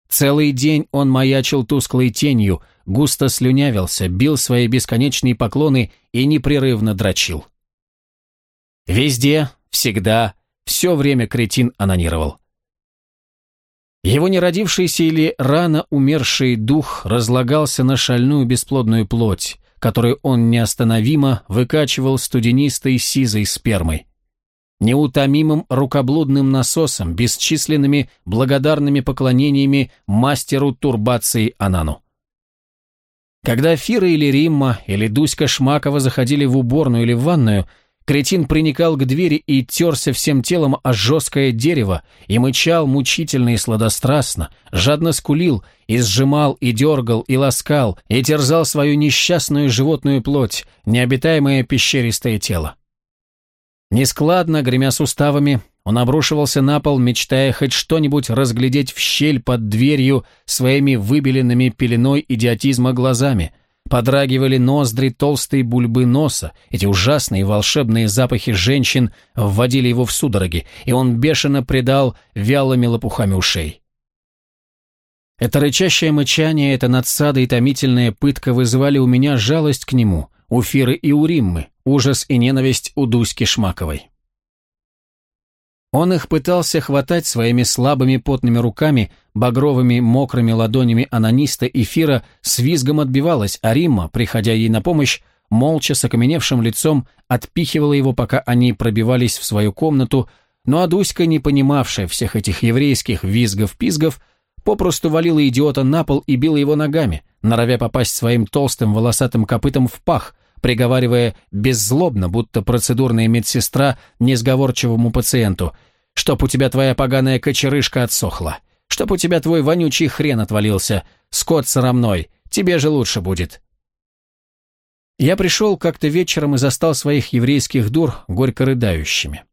Целый день он маячил тусклой тенью, густо слюнявился, бил свои бесконечные поклоны и непрерывно дрочил. Везде, всегда, все время кретин анонировал. Его неродившийся или рано умерший дух разлагался на шальную бесплодную плоть, которую он неостановимо выкачивал студенистой сизой спермой неутомимым рукоблудным насосом, бесчисленными благодарными поклонениями мастеру турбации Анану. Когда Фира или Римма или Дуська Шмакова заходили в уборную или в ванную, кретин приникал к двери и терся всем телом о жесткое дерево и мычал мучительно и сладострастно, жадно скулил и сжимал, и дергал, и ласкал, и терзал свою несчастную животную плоть, необитаемое пещеристое тело. Нескладно, гремя суставами, он обрушивался на пол, мечтая хоть что-нибудь разглядеть в щель под дверью своими выбеленными пеленой идиотизма глазами. Подрагивали ноздри толстой бульбы носа, эти ужасные волшебные запахи женщин вводили его в судороги, и он бешено предал вялыми лопухами ушей. Это рычащее мычание, эта надсада и томительная пытка вызвали у меня жалость к нему, у Фиры и у Риммы, ужас и ненависть у Дуськи Шмаковой. Он их пытался хватать своими слабыми потными руками, багровыми мокрыми ладонями анониста и Фира с визгом отбивалась, а Римма, приходя ей на помощь, молча с окаменевшим лицом отпихивала его, пока они пробивались в свою комнату, но Адуська, не понимавшая всех этих еврейских визгов-пизгов, попросту валила идиота на пол и била его ногами, норовя попасть своим толстым волосатым копытом в пах, приговаривая беззлобно, будто процедурная медсестра несговорчивому пациенту, «Чтоб у тебя твоя поганая кочерышка отсохла, чтоб у тебя твой вонючий хрен отвалился, скот срамной, тебе же лучше будет». Я пришел как-то вечером и застал своих еврейских дур горько рыдающими.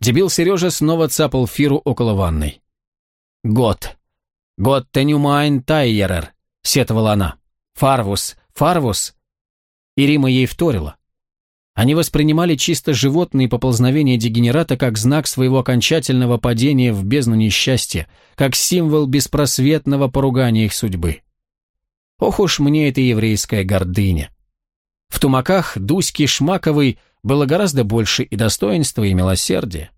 Дебил Сережа снова цапал Фиру около ванной. «Год. Год тенюмайн тайерер», — сетовала она. «Фарвус, фарвус, и Рима ей вторила. Они воспринимали чисто животные поползновения дегенерата как знак своего окончательного падения в бездну несчастья, как символ беспросветного поругания их судьбы. Ох уж мне эта еврейская гордыня. В тумаках Дуськи Шмаковой было гораздо больше и достоинства, и милосердия.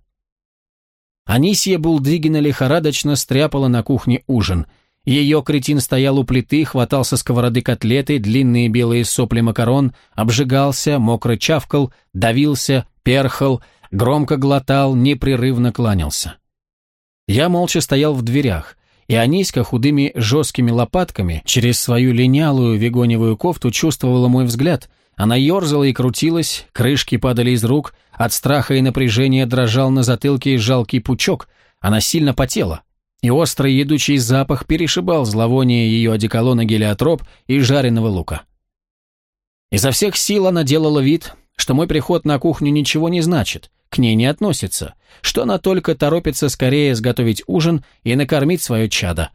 Анисия Булдыгина лихорадочно стряпала на кухне ужин – ее кретин стоял у плиты, хватал со сковороды котлеты, длинные белые сопли макарон, обжигался, мокро чавкал, давился, перхал, громко глотал, непрерывно кланялся. Я молча стоял в дверях, и Аниська худыми жесткими лопатками через свою линялую вегоневую кофту чувствовала мой взгляд, она ерзала и крутилась, крышки падали из рук, от страха и напряжения дрожал на затылке жалкий пучок, она сильно потела, и острый едучий запах перешибал зловоние ее одеколона гелиотроп и жареного лука. Изо всех сил она делала вид, что мой приход на кухню ничего не значит, к ней не относится, что она только торопится скорее сготовить ужин и накормить свое чадо.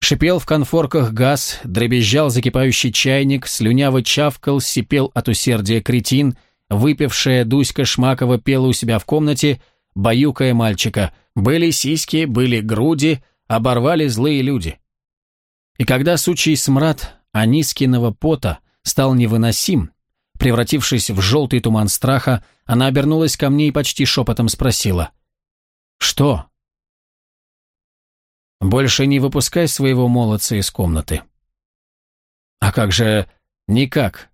Шипел в конфорках газ, дребезжал закипающий чайник, слюняво чавкал, сипел от усердия кретин, выпившая Дуська Шмакова пела у себя в комнате, баюкая мальчика. Были сиськи, были груди, оборвали злые люди. И когда сучий смрад Анискиного пота стал невыносим, превратившись в желтый туман страха, она обернулась ко мне и почти шепотом спросила. «Что?» «Больше не выпускай своего молодца из комнаты». «А как же...» «Никак.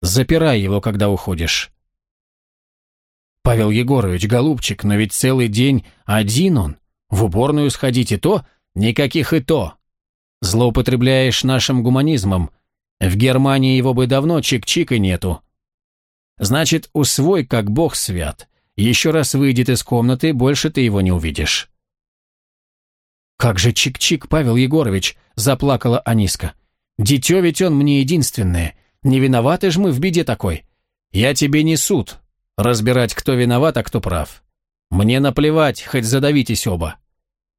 Запирай его, когда уходишь». «Павел Егорович, голубчик, но ведь целый день один он. В уборную сходить и то? Никаких и то. Злоупотребляешь нашим гуманизмом. В Германии его бы давно чик-чика нету. Значит, усвой, как бог свят. Еще раз выйдет из комнаты, больше ты его не увидишь. «Как же чик-чик, Павел Егорович!» – заплакала Аниска. «Дитё ведь он мне единственное. Не виноваты ж мы в беде такой. Я тебе не суд. Разбирать, кто виноват, а кто прав. Мне наплевать, хоть задавитесь оба.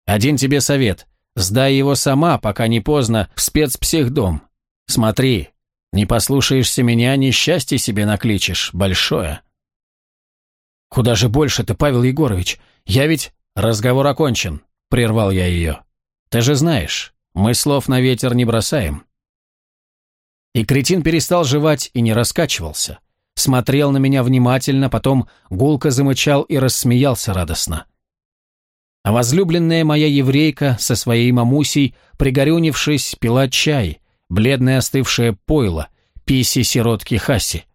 Один тебе совет. Сдай его сама, пока не поздно, в спецпсихдом. Смотри, не послушаешься меня, несчастье себе накличешь, большое. Куда же больше ты, Павел Егорович? Я ведь... Разговор окончен, прервал я ее. Ты же знаешь, мы слов на ветер не бросаем. И кретин перестал жевать и не раскачивался. Смотрел на меня внимательно, потом гулко замычал и рассмеялся радостно. А возлюбленная моя еврейка со своей мамусей, пригорюнившись, пила чай, бледное остывшее пойло, писи сиротки Хаси.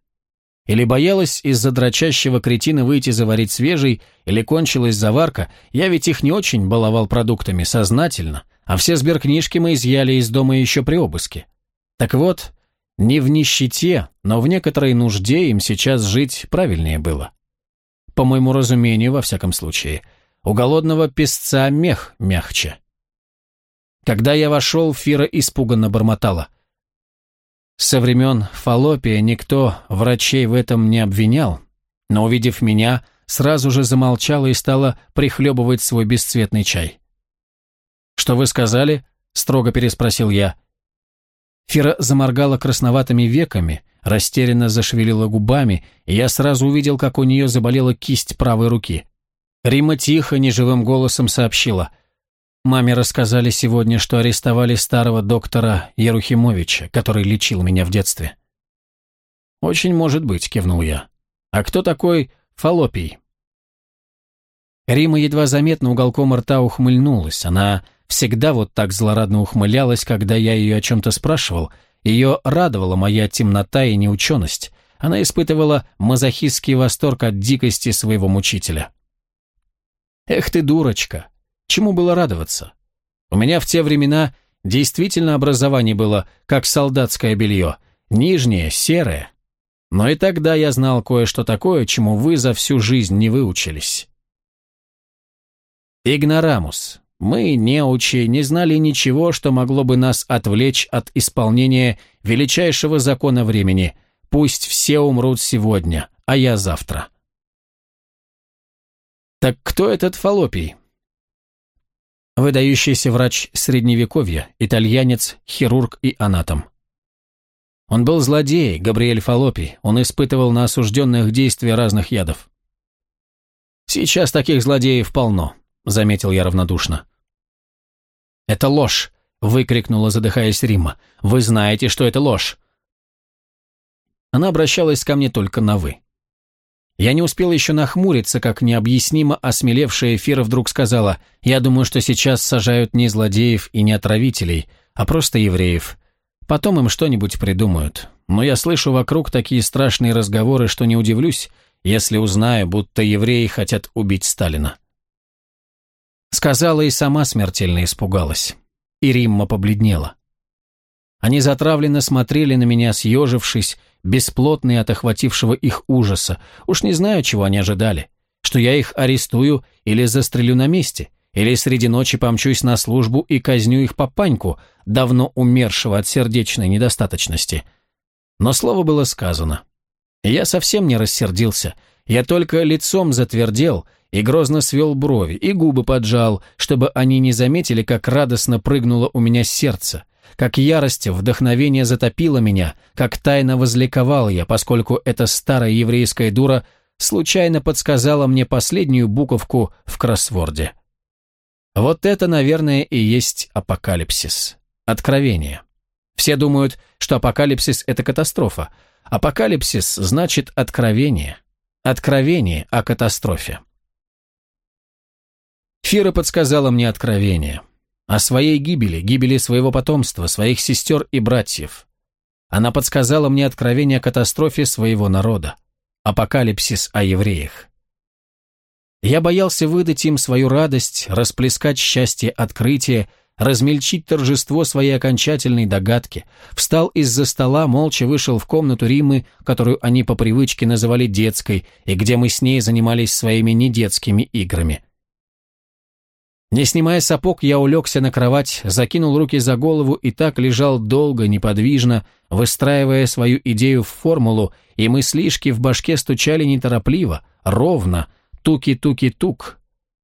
Или боялась из-за дрочащего кретина выйти заварить свежий, или кончилась заварка, я ведь их не очень баловал продуктами, сознательно, а все сберкнижки мы изъяли из дома еще при обыске. Так вот, не в нищете, но в некоторой нужде им сейчас жить правильнее было. По моему разумению, во всяком случае, у голодного песца мех мягче. Когда я вошел, Фира испуганно бормотала. Со времен Фалопия никто врачей в этом не обвинял, но, увидев меня, сразу же замолчала и стала прихлебывать свой бесцветный чай. «Что вы сказали?» – строго переспросил я. Фира заморгала красноватыми веками, растерянно зашевелила губами, и я сразу увидел, как у нее заболела кисть правой руки. Рима тихо, неживым голосом сообщила – Маме рассказали сегодня, что арестовали старого доктора Ерухимовича, который лечил меня в детстве. «Очень может быть», — кивнул я. «А кто такой Фалопий?» Рима едва заметно уголком рта ухмыльнулась. Она всегда вот так злорадно ухмылялась, когда я ее о чем-то спрашивал. Ее радовала моя темнота и неученость. Она испытывала мазохистский восторг от дикости своего мучителя. «Эх ты, дурочка!» Чему было радоваться? У меня в те времена действительно образование было, как солдатское белье, нижнее, серое. Но и тогда я знал кое-что такое, чему вы за всю жизнь не выучились. Игнорамус. Мы, неучи, не знали ничего, что могло бы нас отвлечь от исполнения величайшего закона времени. Пусть все умрут сегодня, а я завтра. Так кто этот Фалопий? Выдающийся врач средневековья, итальянец, хирург и анатом. Он был злодей, Габриэль Фалопи, он испытывал на осужденных действия разных ядов. «Сейчас таких злодеев полно», — заметил я равнодушно. «Это ложь», — выкрикнула, задыхаясь Римма. «Вы знаете, что это ложь». Она обращалась ко мне только на «вы». Я не успел еще нахмуриться, как необъяснимо осмелевшая эфира вдруг сказала, «Я думаю, что сейчас сажают не злодеев и не отравителей, а просто евреев. Потом им что-нибудь придумают. Но я слышу вокруг такие страшные разговоры, что не удивлюсь, если узнаю, будто евреи хотят убить Сталина». Сказала и сама смертельно испугалась. И Римма побледнела. Они затравленно смотрели на меня, съежившись, бесплотные от охватившего их ужаса. Уж не знаю, чего они ожидали. Что я их арестую или застрелю на месте, или среди ночи помчусь на службу и казню их папаньку, давно умершего от сердечной недостаточности. Но слово было сказано. Я совсем не рассердился. Я только лицом затвердел и грозно свел брови, и губы поджал, чтобы они не заметили, как радостно прыгнуло у меня сердце, как ярость вдохновение затопило меня, как тайно возликовал я, поскольку эта старая еврейская дура случайно подсказала мне последнюю буковку в кроссворде. Вот это, наверное, и есть апокалипсис. Откровение. Все думают, что апокалипсис – это катастрофа. Апокалипсис значит откровение. Откровение о катастрофе. Фира подсказала мне откровение. О своей гибели, гибели своего потомства, своих сестер и братьев. Она подсказала мне откровение о катастрофе своего народа. Апокалипсис о евреях. Я боялся выдать им свою радость, расплескать счастье открытия, размельчить торжество своей окончательной догадки, встал из-за стола, молча вышел в комнату Римы, которую они по привычке называли детской, и где мы с ней занимались своими недетскими играми. Не снимая сапог, я улегся на кровать, закинул руки за голову и так лежал долго, неподвижно, выстраивая свою идею в формулу, и мыслишки в башке стучали неторопливо, ровно, туки-туки-тук.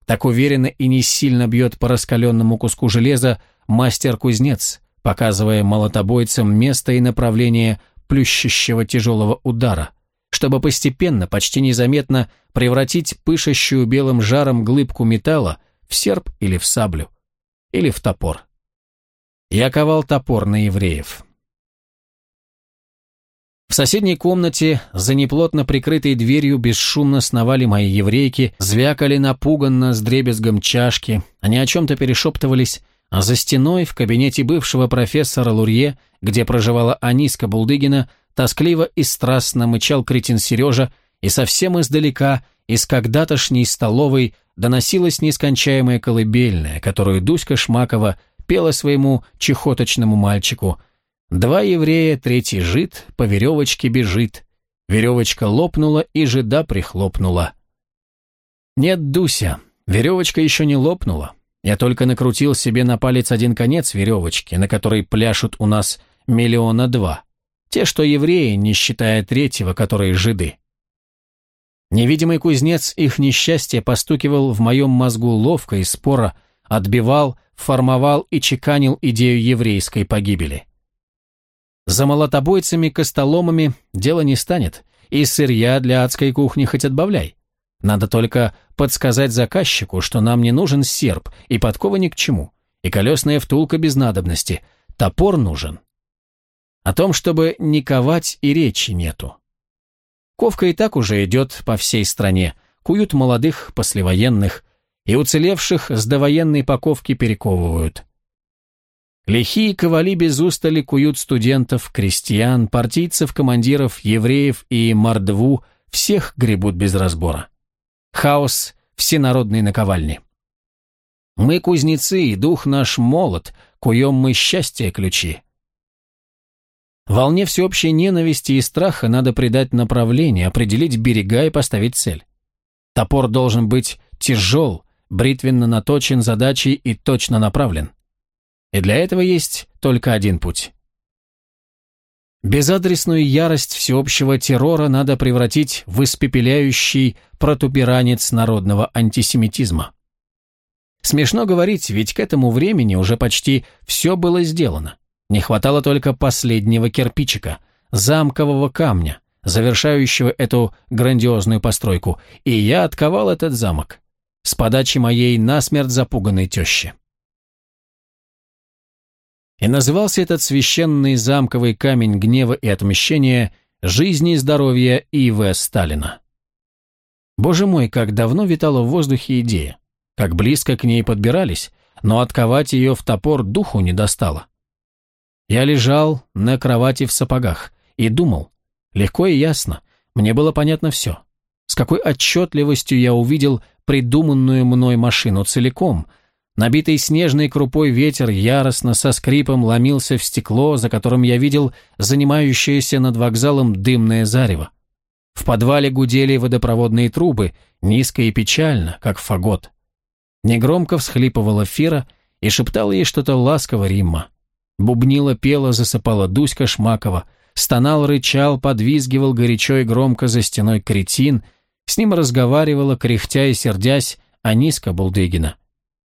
Так уверенно и не сильно бьет по раскаленному куску железа мастер-кузнец, показывая молотобойцам место и направление плющащего тяжелого удара, чтобы постепенно, почти незаметно превратить пышущую белым жаром глыбку металла в серп или в саблю, или в топор. Я ковал топор на евреев. В соседней комнате, за неплотно прикрытой дверью, бесшумно сновали мои еврейки, звякали напуганно с дребезгом чашки, они о чем-то перешептывались, а за стеной, в кабинете бывшего профессора Лурье, где проживала Аниска Булдыгина, тоскливо и страстно мычал кретин Сережа, и совсем издалека, из когда-тошней столовой, доносилась нескончаемая колыбельная, которую Дуська Шмакова пела своему чехоточному мальчику – Два еврея, третий жид, по веревочке бежит. Веревочка лопнула, и жида прихлопнула. Нет, Дуся, веревочка еще не лопнула. Я только накрутил себе на палец один конец веревочки, на которой пляшут у нас миллиона два. Те, что евреи, не считая третьего, которые жиды. Невидимый кузнец их несчастья постукивал в моем мозгу ловко и споро, отбивал, формовал и чеканил идею еврейской погибели. За молотобойцами-костоломами дело не станет, и сырья для адской кухни хоть отбавляй. Надо только подсказать заказчику, что нам не нужен серп, и подкова ни к чему, и колесная втулка без надобности, топор нужен. О том, чтобы не ковать, и речи нету. Ковка и так уже идет по всей стране, куют молодых послевоенных, и уцелевших с довоенной паковки перековывают. Лихие ковали без устали куют студентов, крестьян, партийцев, командиров, евреев и мордву, всех гребут без разбора. Хаос всенародной наковальни. Мы кузнецы, и дух наш молот, куем мы счастье ключи. Волне всеобщей ненависти и страха надо придать направление, определить берега и поставить цель. Топор должен быть тяжел, бритвенно наточен задачей и точно направлен. И для этого есть только один путь. Безадресную ярость всеобщего террора надо превратить в испепеляющий протуберанец народного антисемитизма. Смешно говорить, ведь к этому времени уже почти все было сделано. Не хватало только последнего кирпичика, замкового камня, завершающего эту грандиозную постройку, и я отковал этот замок с подачи моей насмерть запуганной тещи. И назывался этот священный замковый камень гнева и отмщения «Жизни и здоровья И.В. Сталина». Боже мой, как давно витала в воздухе идея, как близко к ней подбирались, но отковать ее в топор духу не достало. Я лежал на кровати в сапогах и думал, легко и ясно, мне было понятно все. С какой отчетливостью я увидел придуманную мной машину целиком – Набитый снежной крупой ветер яростно со скрипом ломился в стекло, за которым я видел занимающееся над вокзалом дымное зарево. В подвале гудели водопроводные трубы, низко и печально, как фагот. Негромко всхлипывала Фира и шептала ей что-то ласково Римма. Бубнила, пела, засыпала Дуська Шмакова, стонал, рычал, подвизгивал горячо и громко за стеной кретин, с ним разговаривала, кряхтя и сердясь, Аниска Булдыгина.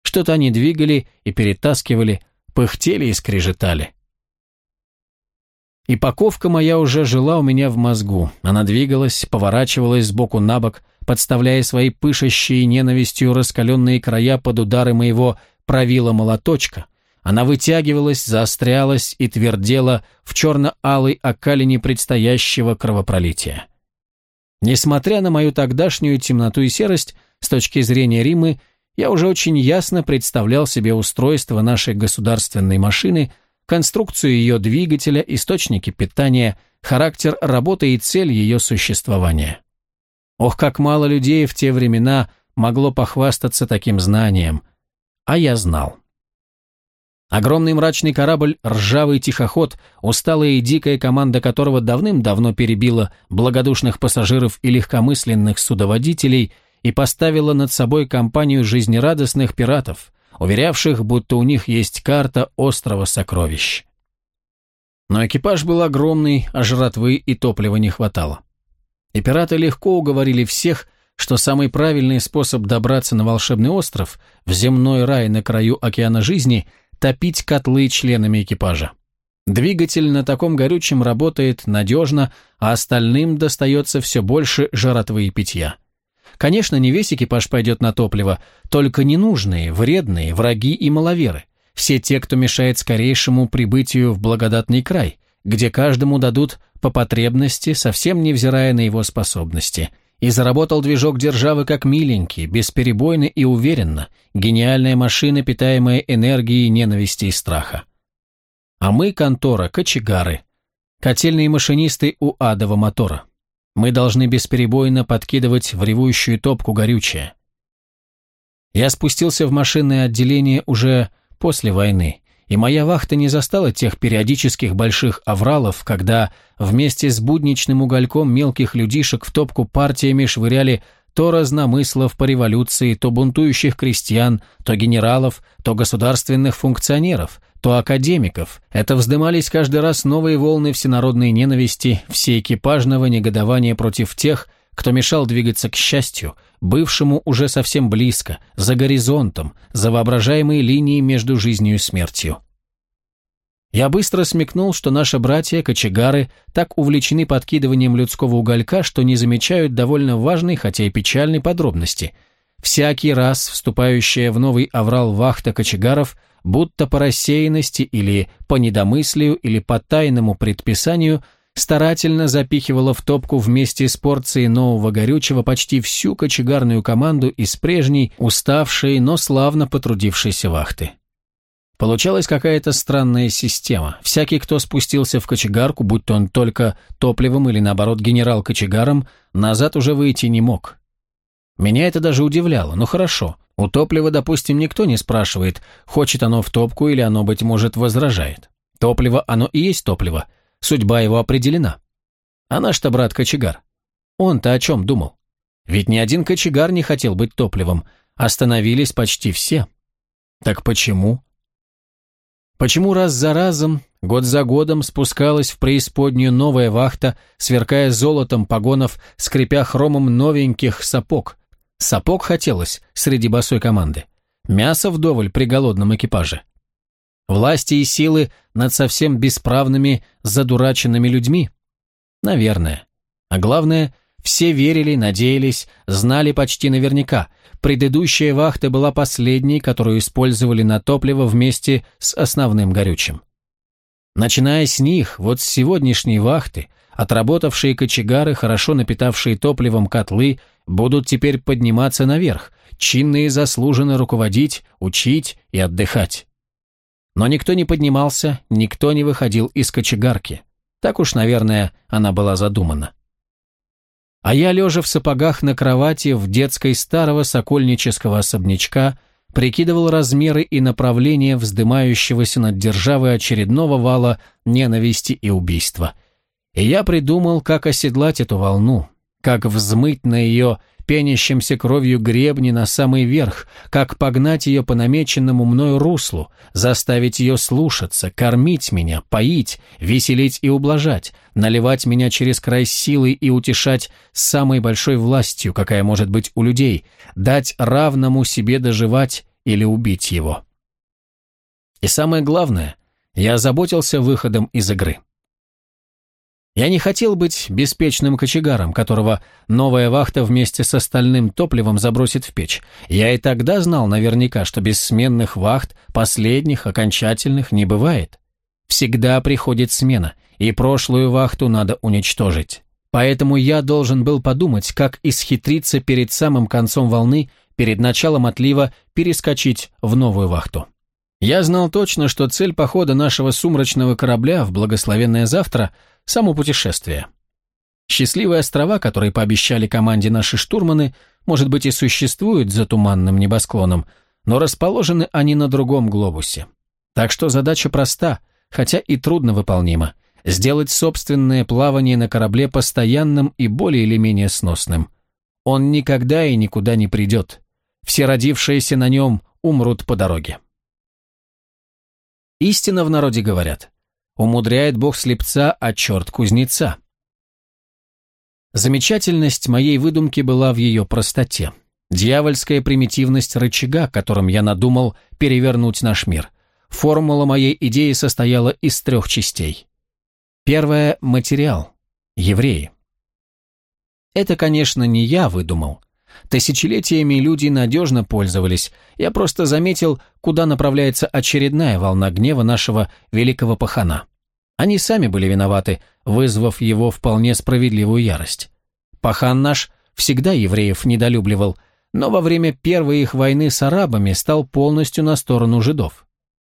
Что-то они двигали и перетаскивали, пыхтели и скрежетали. И паковка моя уже жила у меня в мозгу. Она двигалась, поворачивалась сбоку на бок, подставляя свои пышащие ненавистью раскаленные края под удары моего правила молоточка. Она вытягивалась, заострялась и твердела в черно-алой окалине предстоящего кровопролития. Несмотря на мою тогдашнюю темноту и серость, с точки зрения Римы, я уже очень ясно представлял себе устройство нашей государственной машины, конструкцию ее двигателя, источники питания, характер работы и цель ее существования. Ох, как мало людей в те времена могло похвастаться таким знанием. А я знал. Огромный мрачный корабль, ржавый тихоход, усталая и дикая команда которого давным-давно перебила благодушных пассажиров и легкомысленных судоводителей – и поставила над собой компанию жизнерадостных пиратов, уверявших, будто у них есть карта острова сокровищ. Но экипаж был огромный, а жратвы и топлива не хватало. И пираты легко уговорили всех, что самый правильный способ добраться на волшебный остров, в земной рай на краю океана жизни, топить котлы членами экипажа. Двигатель на таком горючем работает надежно, а остальным достается все больше жратвы и питья. Конечно, не весь экипаж пойдет на топливо, только ненужные, вредные, враги и маловеры. Все те, кто мешает скорейшему прибытию в благодатный край, где каждому дадут по потребности, совсем невзирая на его способности. И заработал движок державы как миленький, бесперебойно и уверенно, гениальная машина, питаемая энергией ненависти и страха. А мы, контора, кочегары, котельные машинисты у адова мотора. Мы должны бесперебойно подкидывать в ревущую топку горючее. Я спустился в машинное отделение уже после войны, и моя вахта не застала тех периодических больших авралов, когда вместе с будничным угольком мелких людишек в топку партиями швыряли то разномыслов по революции, то бунтующих крестьян, то генералов, то государственных функционеров, то академиков. Это вздымались каждый раз новые волны всенародной ненависти, всеэкипажного негодования против тех, кто мешал двигаться к счастью, бывшему уже совсем близко, за горизонтом, за воображаемой линией между жизнью и смертью. Я быстро смекнул, что наши братья-кочегары так увлечены подкидыванием людского уголька, что не замечают довольно важной, хотя и печальной подробности. Всякий раз вступающая в новый аврал вахта кочегаров будто по рассеянности или по недомыслию или по тайному предписанию старательно запихивала в топку вместе с порцией нового горючего почти всю кочегарную команду из прежней, уставшей, но славно потрудившейся вахты. Получалась какая-то странная система. Всякий, кто спустился в кочегарку, будь то он только топливом или, наоборот, генерал-кочегаром, назад уже выйти не мог. Меня это даже удивляло. Ну хорошо, у топлива, допустим, никто не спрашивает, хочет оно в топку или оно, быть может, возражает. Топливо, оно и есть топливо. Судьба его определена. А наш-то брат кочегар. Он-то о чем думал? Ведь ни один кочегар не хотел быть топливом. Остановились почти все. Так почему? Почему раз за разом, год за годом спускалась в преисподнюю новая вахта, сверкая золотом погонов, скрипя хромом новеньких сапог, Сапог хотелось среди босой команды. Мясо вдоволь при голодном экипаже. Власти и силы над совсем бесправными, задураченными людьми? Наверное. А главное, все верили, надеялись, знали почти наверняка. Предыдущая вахта была последней, которую использовали на топливо вместе с основным горючим. Начиная с них, вот с сегодняшней вахты, отработавшие кочегары, хорошо напитавшие топливом котлы, будут теперь подниматься наверх, чинно и заслуженно руководить, учить и отдыхать. Но никто не поднимался, никто не выходил из кочегарки. Так уж, наверное, она была задумана. А я, лежа в сапогах на кровати в детской старого сокольнического особнячка, прикидывал размеры и направление вздымающегося над державой очередного вала ненависти и убийства. И я придумал, как оседлать эту волну, как взмыть на ее пенящимся кровью гребни на самый верх, как погнать ее по намеченному мною руслу, заставить ее слушаться, кормить меня, поить, веселить и ублажать, наливать меня через край силой и утешать самой большой властью, какая может быть у людей, дать равному себе доживать или убить его. И самое главное, я озаботился выходом из игры. Я не хотел быть беспечным кочегаром, которого новая вахта вместе с остальным топливом забросит в печь. Я и тогда знал наверняка, что бессменных вахт, последних, окончательных, не бывает. Всегда приходит смена, и прошлую вахту надо уничтожить. Поэтому я должен был подумать, как исхитриться перед самым концом волны, перед началом отлива, перескочить в новую вахту. Я знал точно, что цель похода нашего сумрачного корабля в благословенное завтра – само путешествие. Счастливые острова, которые пообещали команде наши штурманы, может быть и существуют за туманным небосклоном, но расположены они на другом глобусе. Так что задача проста, хотя и трудно выполнима – сделать собственное плавание на корабле постоянным и более или менее сносным. Он никогда и никуда не придет. Все родившиеся на нем умрут по дороге. Истина в народе говорят – Умудряет бог слепца, а черт кузнеца. Замечательность моей выдумки была в ее простоте. Дьявольская примитивность рычага, которым я надумал перевернуть наш мир. Формула моей идеи состояла из трех частей. Первое – материал. Евреи. Это, конечно, не я выдумал. Тысячелетиями люди надежно пользовались. Я просто заметил, куда направляется очередная волна гнева нашего великого пахана. Они сами были виноваты, вызвав его вполне справедливую ярость. Пахан наш всегда евреев недолюбливал, но во время первой их войны с арабами стал полностью на сторону жидов.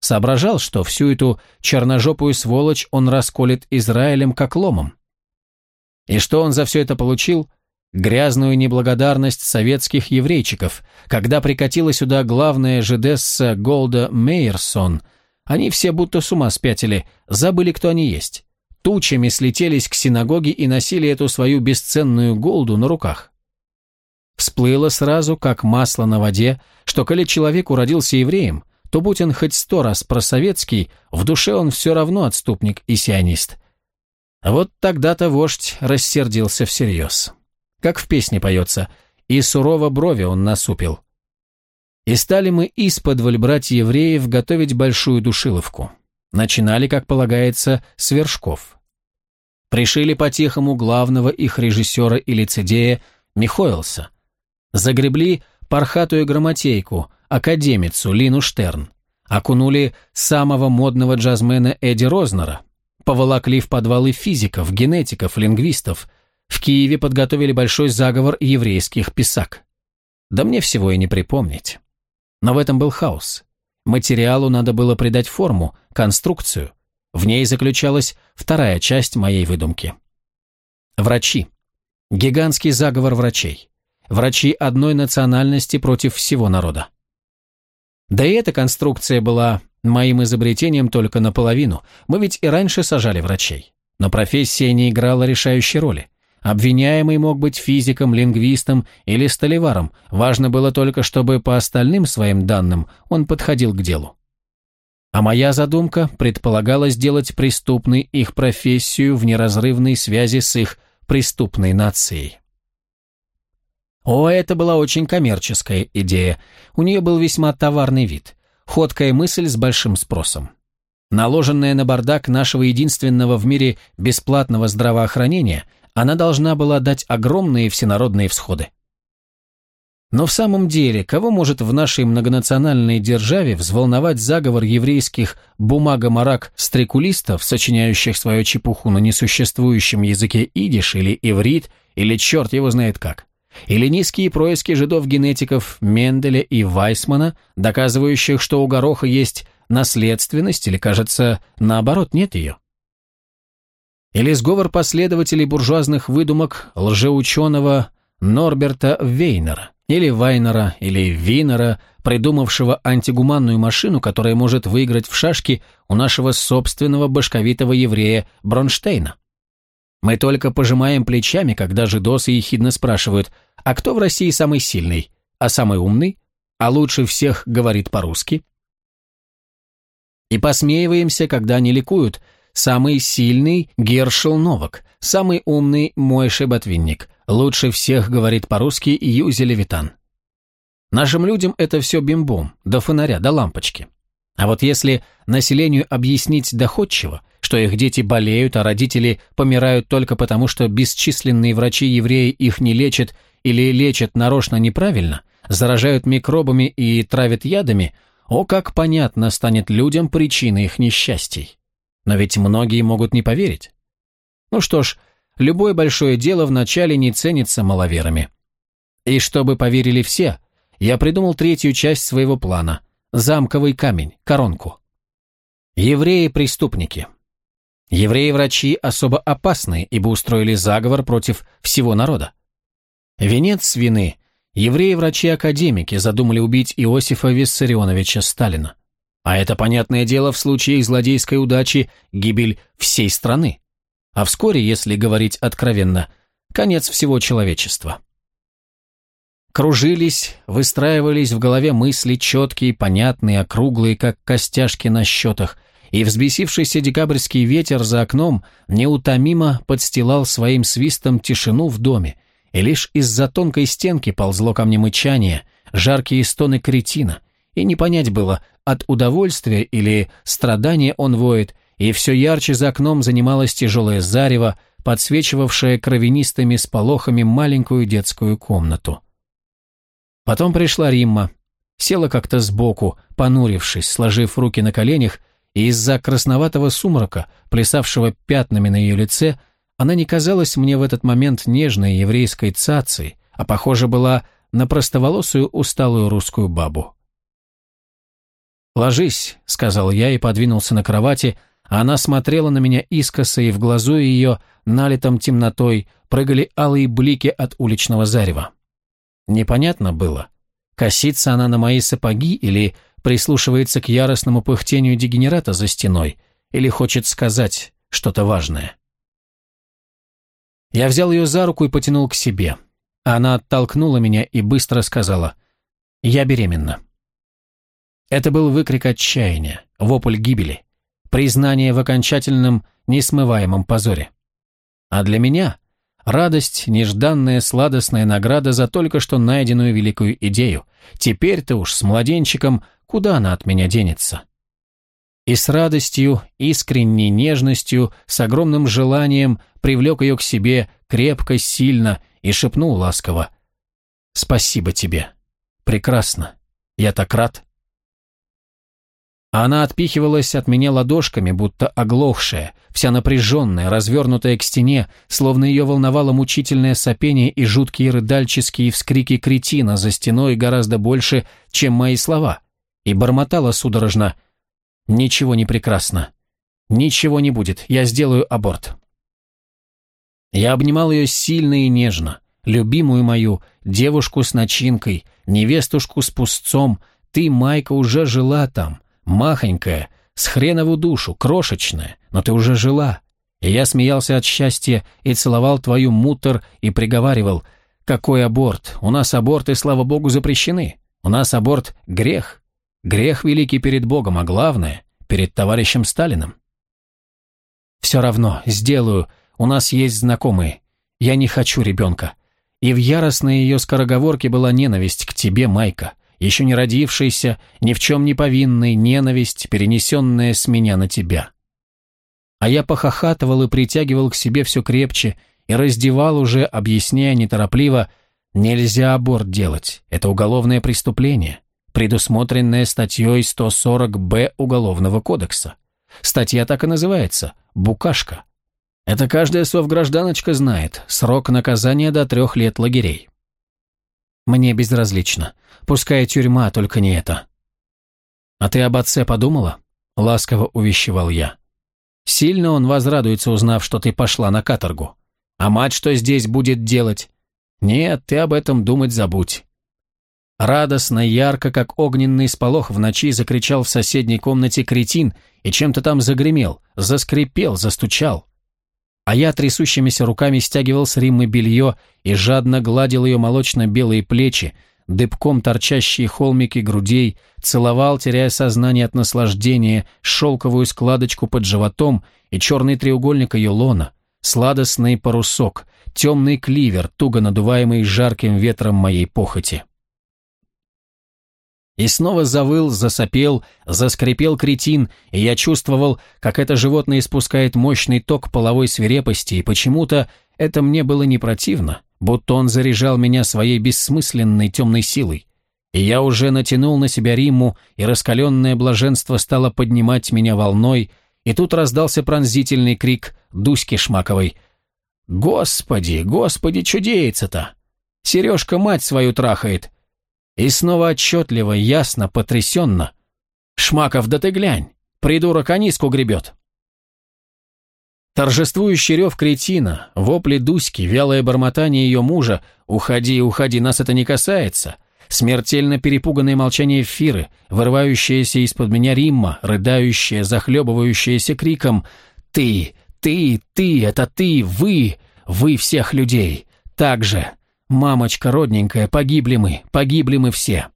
Соображал, что всю эту черножопую сволочь он расколет Израилем как ломом. И что он за все это получил? Грязную неблагодарность советских еврейчиков, когда прикатила сюда главная жидесса Голда Мейерсон, они все будто с ума спятили, забыли, кто они есть. Тучами слетелись к синагоге и носили эту свою бесценную Голду на руках. Всплыло сразу, как масло на воде, что коли человек уродился евреем, то будь он хоть сто раз просоветский, в душе он все равно отступник и сионист. Вот тогда-то вождь рассердился всерьез как в песне поется, и сурово брови он насупил. И стали мы исподволь брать евреев готовить большую душиловку. Начинали, как полагается, с вершков. Пришили по-тихому главного их режиссера и лицедея Михоэлса. Загребли пархатую грамотейку, академицу Лину Штерн. Окунули самого модного джазмена Эдди Рознера. Поволокли в подвалы физиков, генетиков, лингвистов, в Киеве подготовили большой заговор еврейских писак. Да мне всего и не припомнить. Но в этом был хаос. Материалу надо было придать форму, конструкцию. В ней заключалась вторая часть моей выдумки. Врачи. Гигантский заговор врачей. Врачи одной национальности против всего народа. Да и эта конструкция была моим изобретением только наполовину. Мы ведь и раньше сажали врачей. Но профессия не играла решающей роли. Обвиняемый мог быть физиком, лингвистом или столеваром, важно было только, чтобы по остальным своим данным он подходил к делу. А моя задумка предполагала сделать преступной их профессию в неразрывной связи с их преступной нацией. О, это была очень коммерческая идея. У нее был весьма товарный вид. Ходкая мысль с большим спросом. Наложенная на бардак нашего единственного в мире бесплатного здравоохранения – она должна была дать огромные всенародные всходы. Но в самом деле, кого может в нашей многонациональной державе взволновать заговор еврейских бумагомарак-стрекулистов, сочиняющих свою чепуху на несуществующем языке идиш или иврит, или черт его знает как? Или низкие происки жидов-генетиков Менделя и Вайсмана, доказывающих, что у гороха есть наследственность, или, кажется, наоборот, нет ее? Или сговор последователей буржуазных выдумок лжеученого Норберта Вейнера, Или Вайнера, или Винера, придумавшего антигуманную машину, которая может выиграть в шашки у нашего собственного башковитого еврея Бронштейна. Мы только пожимаем плечами, когда жидосы ехидно спрашивают, а кто в России самый сильный, а самый умный, а лучше всех говорит по-русски? И посмеиваемся, когда они ликуют, самый сильный Гершел Новак, самый умный Мойши Ботвинник, лучше всех говорит по-русски Юзи Левитан. Нашим людям это все бимбом, до фонаря, до лампочки. А вот если населению объяснить доходчиво, что их дети болеют, а родители помирают только потому, что бесчисленные врачи-евреи их не лечат или лечат нарочно неправильно, заражают микробами и травят ядами, о, как понятно станет людям причина их несчастий. Но ведь многие могут не поверить. Ну что ж, любое большое дело вначале не ценится маловерами. И чтобы поверили все, я придумал третью часть своего плана – замковый камень, коронку. Евреи-преступники. Евреи-врачи особо опасны, ибо устроили заговор против всего народа. Венец вины – евреи-врачи-академики задумали убить Иосифа Виссарионовича Сталина. А это, понятное дело, в случае злодейской удачи – гибель всей страны. А вскоре, если говорить откровенно, конец всего человечества. Кружились, выстраивались в голове мысли четкие, понятные, округлые, как костяшки на счетах, и взбесившийся декабрьский ветер за окном неутомимо подстилал своим свистом тишину в доме, и лишь из-за тонкой стенки ползло ко мне мычание, жаркие стоны кретина, и не понять было, от удовольствия или страдания он воет, и все ярче за окном занималось тяжелое зарево, подсвечивавшее кровянистыми сполохами маленькую детскую комнату. Потом пришла Римма, села как-то сбоку, понурившись, сложив руки на коленях, и из-за красноватого сумрака, плясавшего пятнами на ее лице, она не казалась мне в этот момент нежной еврейской цацей, а похожа была на простоволосую усталую русскую бабу. «Ложись», — сказал я и подвинулся на кровати, она смотрела на меня искоса, и в глазу ее, налитом темнотой, прыгали алые блики от уличного зарева. Непонятно было, косится она на мои сапоги или прислушивается к яростному пыхтению дегенерата за стеной, или хочет сказать что-то важное. Я взял ее за руку и потянул к себе. Она оттолкнула меня и быстро сказала «Я беременна». Это был выкрик отчаяния, вопль гибели, признание в окончательном, несмываемом позоре. А для меня Радость – нежданная сладостная награда за только что найденную великую идею. Теперь-то уж с младенчиком куда она от меня денется? И с радостью, искренней нежностью, с огромным желанием привлек ее к себе крепко, сильно и шепнул ласково. «Спасибо тебе. Прекрасно. Я так рад». Она отпихивалась от меня ладошками, будто оглохшая, вся напряженная, развернутая к стене, словно ее волновало мучительное сопение и жуткие рыдальческие вскрики кретина за стеной гораздо больше, чем мои слова, и бормотала судорожно «Ничего не прекрасно. Ничего не будет. Я сделаю аборт». Я обнимал ее сильно и нежно, любимую мою, девушку с начинкой, невестушку с пустцом, ты, Майка, уже жила там, махонькая, с хренову душу, крошечная, но ты уже жила. И я смеялся от счастья и целовал твою мутор и приговаривал, какой аборт, у нас аборты, слава богу, запрещены. У нас аборт – грех. Грех великий перед Богом, а главное – перед товарищем Сталиным. Все равно, сделаю, у нас есть знакомые. Я не хочу ребенка. И в яростной ее скороговорке была ненависть к тебе, Майка еще не родившаяся, ни в чем не повинной ненависть, перенесенная с меня на тебя. А я похохатывал и притягивал к себе все крепче и раздевал уже, объясняя неторопливо, нельзя аборт делать, это уголовное преступление, предусмотренное статьей 140-Б Уголовного кодекса. Статья так и называется «Букашка». Это каждая совгражданочка знает, срок наказания до трех лет лагерей. Мне безразлично. Пускай тюрьма, только не это. А ты об отце подумала? Ласково увещевал я. Сильно он возрадуется, узнав, что ты пошла на каторгу. А мать что здесь будет делать? Нет, ты об этом думать забудь. Радостно, ярко, как огненный сполох в ночи закричал в соседней комнате кретин и чем-то там загремел, заскрипел, застучал. А я трясущимися руками стягивал с Риммы белье и жадно гладил ее молочно-белые плечи, дыбком торчащие холмики грудей, целовал, теряя сознание от наслаждения, шелковую складочку под животом и черный треугольник ее лона, сладостный парусок, темный кливер, туго надуваемый жарким ветром моей похоти. И снова завыл, засопел, заскрипел кретин, и я чувствовал, как это животное испускает мощный ток половой свирепости, и почему-то это мне было не противно, будто он заряжал меня своей бессмысленной темной силой. И я уже натянул на себя Римму, и раскаленное блаженство стало поднимать меня волной, и тут раздался пронзительный крик Дуськи Шмаковой. «Господи, господи, чудеется-то! Сережка мать свою трахает!» И снова отчетливо, ясно, потрясенно. «Шмаков, да ты глянь! Придурок Аниску гребет!» Торжествующий рев кретина, вопли Дуськи, вялое бормотание ее мужа «Уходи, уходи, нас это не касается!» Смертельно перепуганное молчание Фиры, вырывающееся из-под меня Римма, рыдающая, захлебывающаяся криком «Ты, ты, ты, это ты, вы, вы всех людей! Так же, Мамочка родненькая, погибли мы, погибли мы все.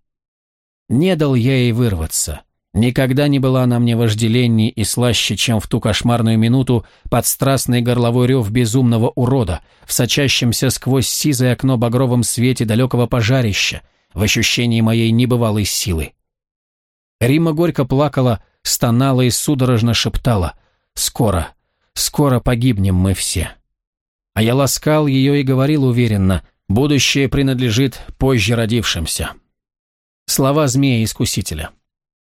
Не дал я ей вырваться. Никогда не была она мне вожделенней и слаще, чем в ту кошмарную минуту под страстный горловой рев безумного урода, в сочащемся сквозь сизое окно багровом свете далекого пожарища, в ощущении моей небывалой силы. Рима горько плакала, стонала и судорожно шептала «Скоро, скоро погибнем мы все». А я ласкал ее и говорил уверенно Будущее принадлежит позже родившимся. Слова змея-искусителя.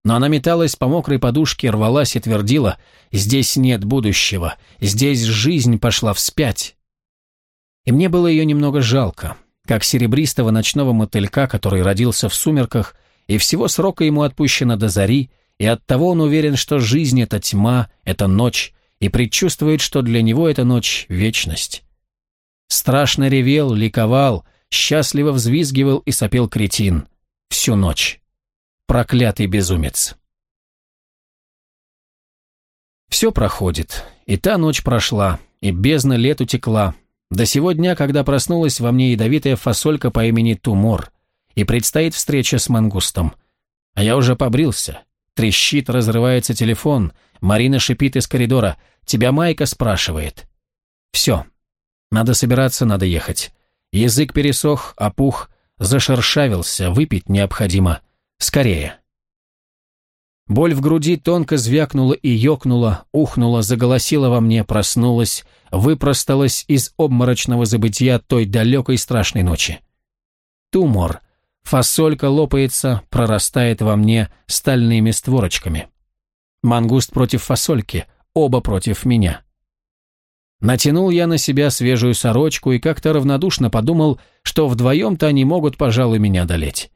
Но она металась по мокрой подушке, рвалась и твердила, «Здесь нет будущего, здесь жизнь пошла вспять». И мне было ее немного жалко, как серебристого ночного мотылька, который родился в сумерках, и всего срока ему отпущено до зари, и оттого он уверен, что жизнь — это тьма, это ночь, и предчувствует, что для него эта ночь — вечность. Страшно ревел, ликовал, счастливо взвизгивал и сопел кретин. Всю ночь. Проклятый безумец. Все проходит, и та ночь прошла, и бездна лет утекла, до сего дня, когда проснулась во мне ядовитая фасолька по имени Тумор, и предстоит встреча с мангустом. А я уже побрился. Трещит, разрывается телефон. Марина шипит из коридора. «Тебя Майка спрашивает». «Все, надо собираться, надо ехать. Язык пересох, опух, зашершавился, выпить необходимо. Скорее. Боль в груди тонко звякнула и ёкнула, ухнула, заголосила во мне, проснулась, выпросталась из обморочного забытия той далекой страшной ночи. Тумор. Фасолька лопается, прорастает во мне стальными створочками. Мангуст против фасольки, оба против меня. Натянул я на себя свежую сорочку и как-то равнодушно подумал, что вдвоем-то они могут, пожалуй, меня одолеть.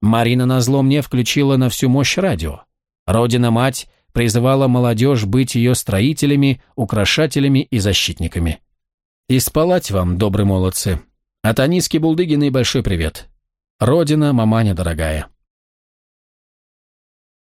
Марина назло мне включила на всю мощь радио. Родина-мать призывала молодежь быть ее строителями, украшателями и защитниками. И спалать вам, добрые молодцы. От Аниски Булдыгиной большой привет. Родина, маманя дорогая.